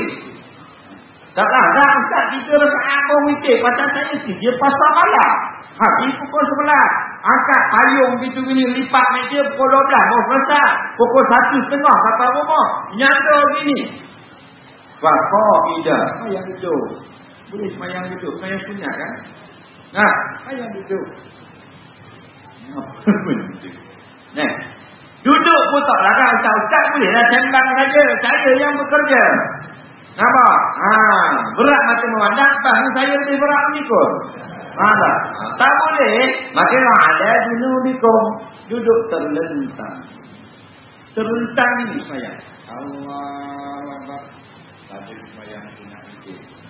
Taklah, dah ustaz tiga rakaat pun witir. Macam saya sih, dia pasal malam. Habis pukul sebelah. Angkat payung gitu gini. Lipat meja pukul 12. Mau selesai. Pukul satu setengah. Kata rumah. Nyata gini. Fakor ida. Semayang duduk. Boleh semayang duduk. Semayang sunat kan? Nah. Semayang duduk. Nah. Duduk pun tak larang. Ustaz-ustaz boleh lah sembang saja. Saya yang bekerja. Nampak? Ha, berat mata memandang. Lepas saya lebih berat mikul. Ada. Tak boleh. Maka ada dunubikum. Duduk terlentang. Terlentang ini sayang. Allah Akbar. Tadi sayang sunat itu.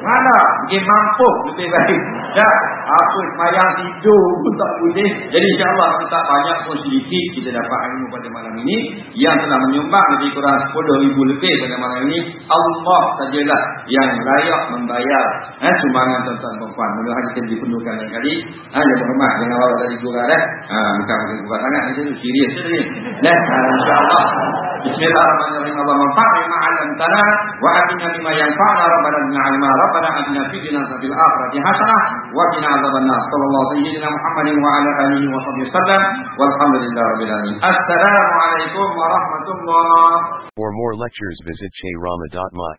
Mana? Mungkin mampu lebih baik. Ya, apa semayang tidur pun tak boleh. Jadi insyaAllah kita banyak pun sedikit kita dapat ilmu pada malam ini. Yang telah menyumbang lebih kurang 10 ribu lebih pada malam ini. Allah sajalah yang layak membayar eh, sumbangan tuan-tuan perempuan. Mudah-mudahan kita dipenuhkan lain kali. Ha, ya berhormat. Jangan bawa dari gurau eh. Ha, bukan bukan bukan sangat. Serius. Nah, ha, insyaAllah. Bismillahirrahmanirrahim. Allahumma ma 'allamtana wa 'allimna bima yanfa'una rabbana zidna 'ilma rabbana atina fid dunya akhirati hasanah wa Muhammadin alihi wa sahbihi. Walhamdulillahirabbil alamin. Assalamu alaikum. For more lectures visit chayrama.my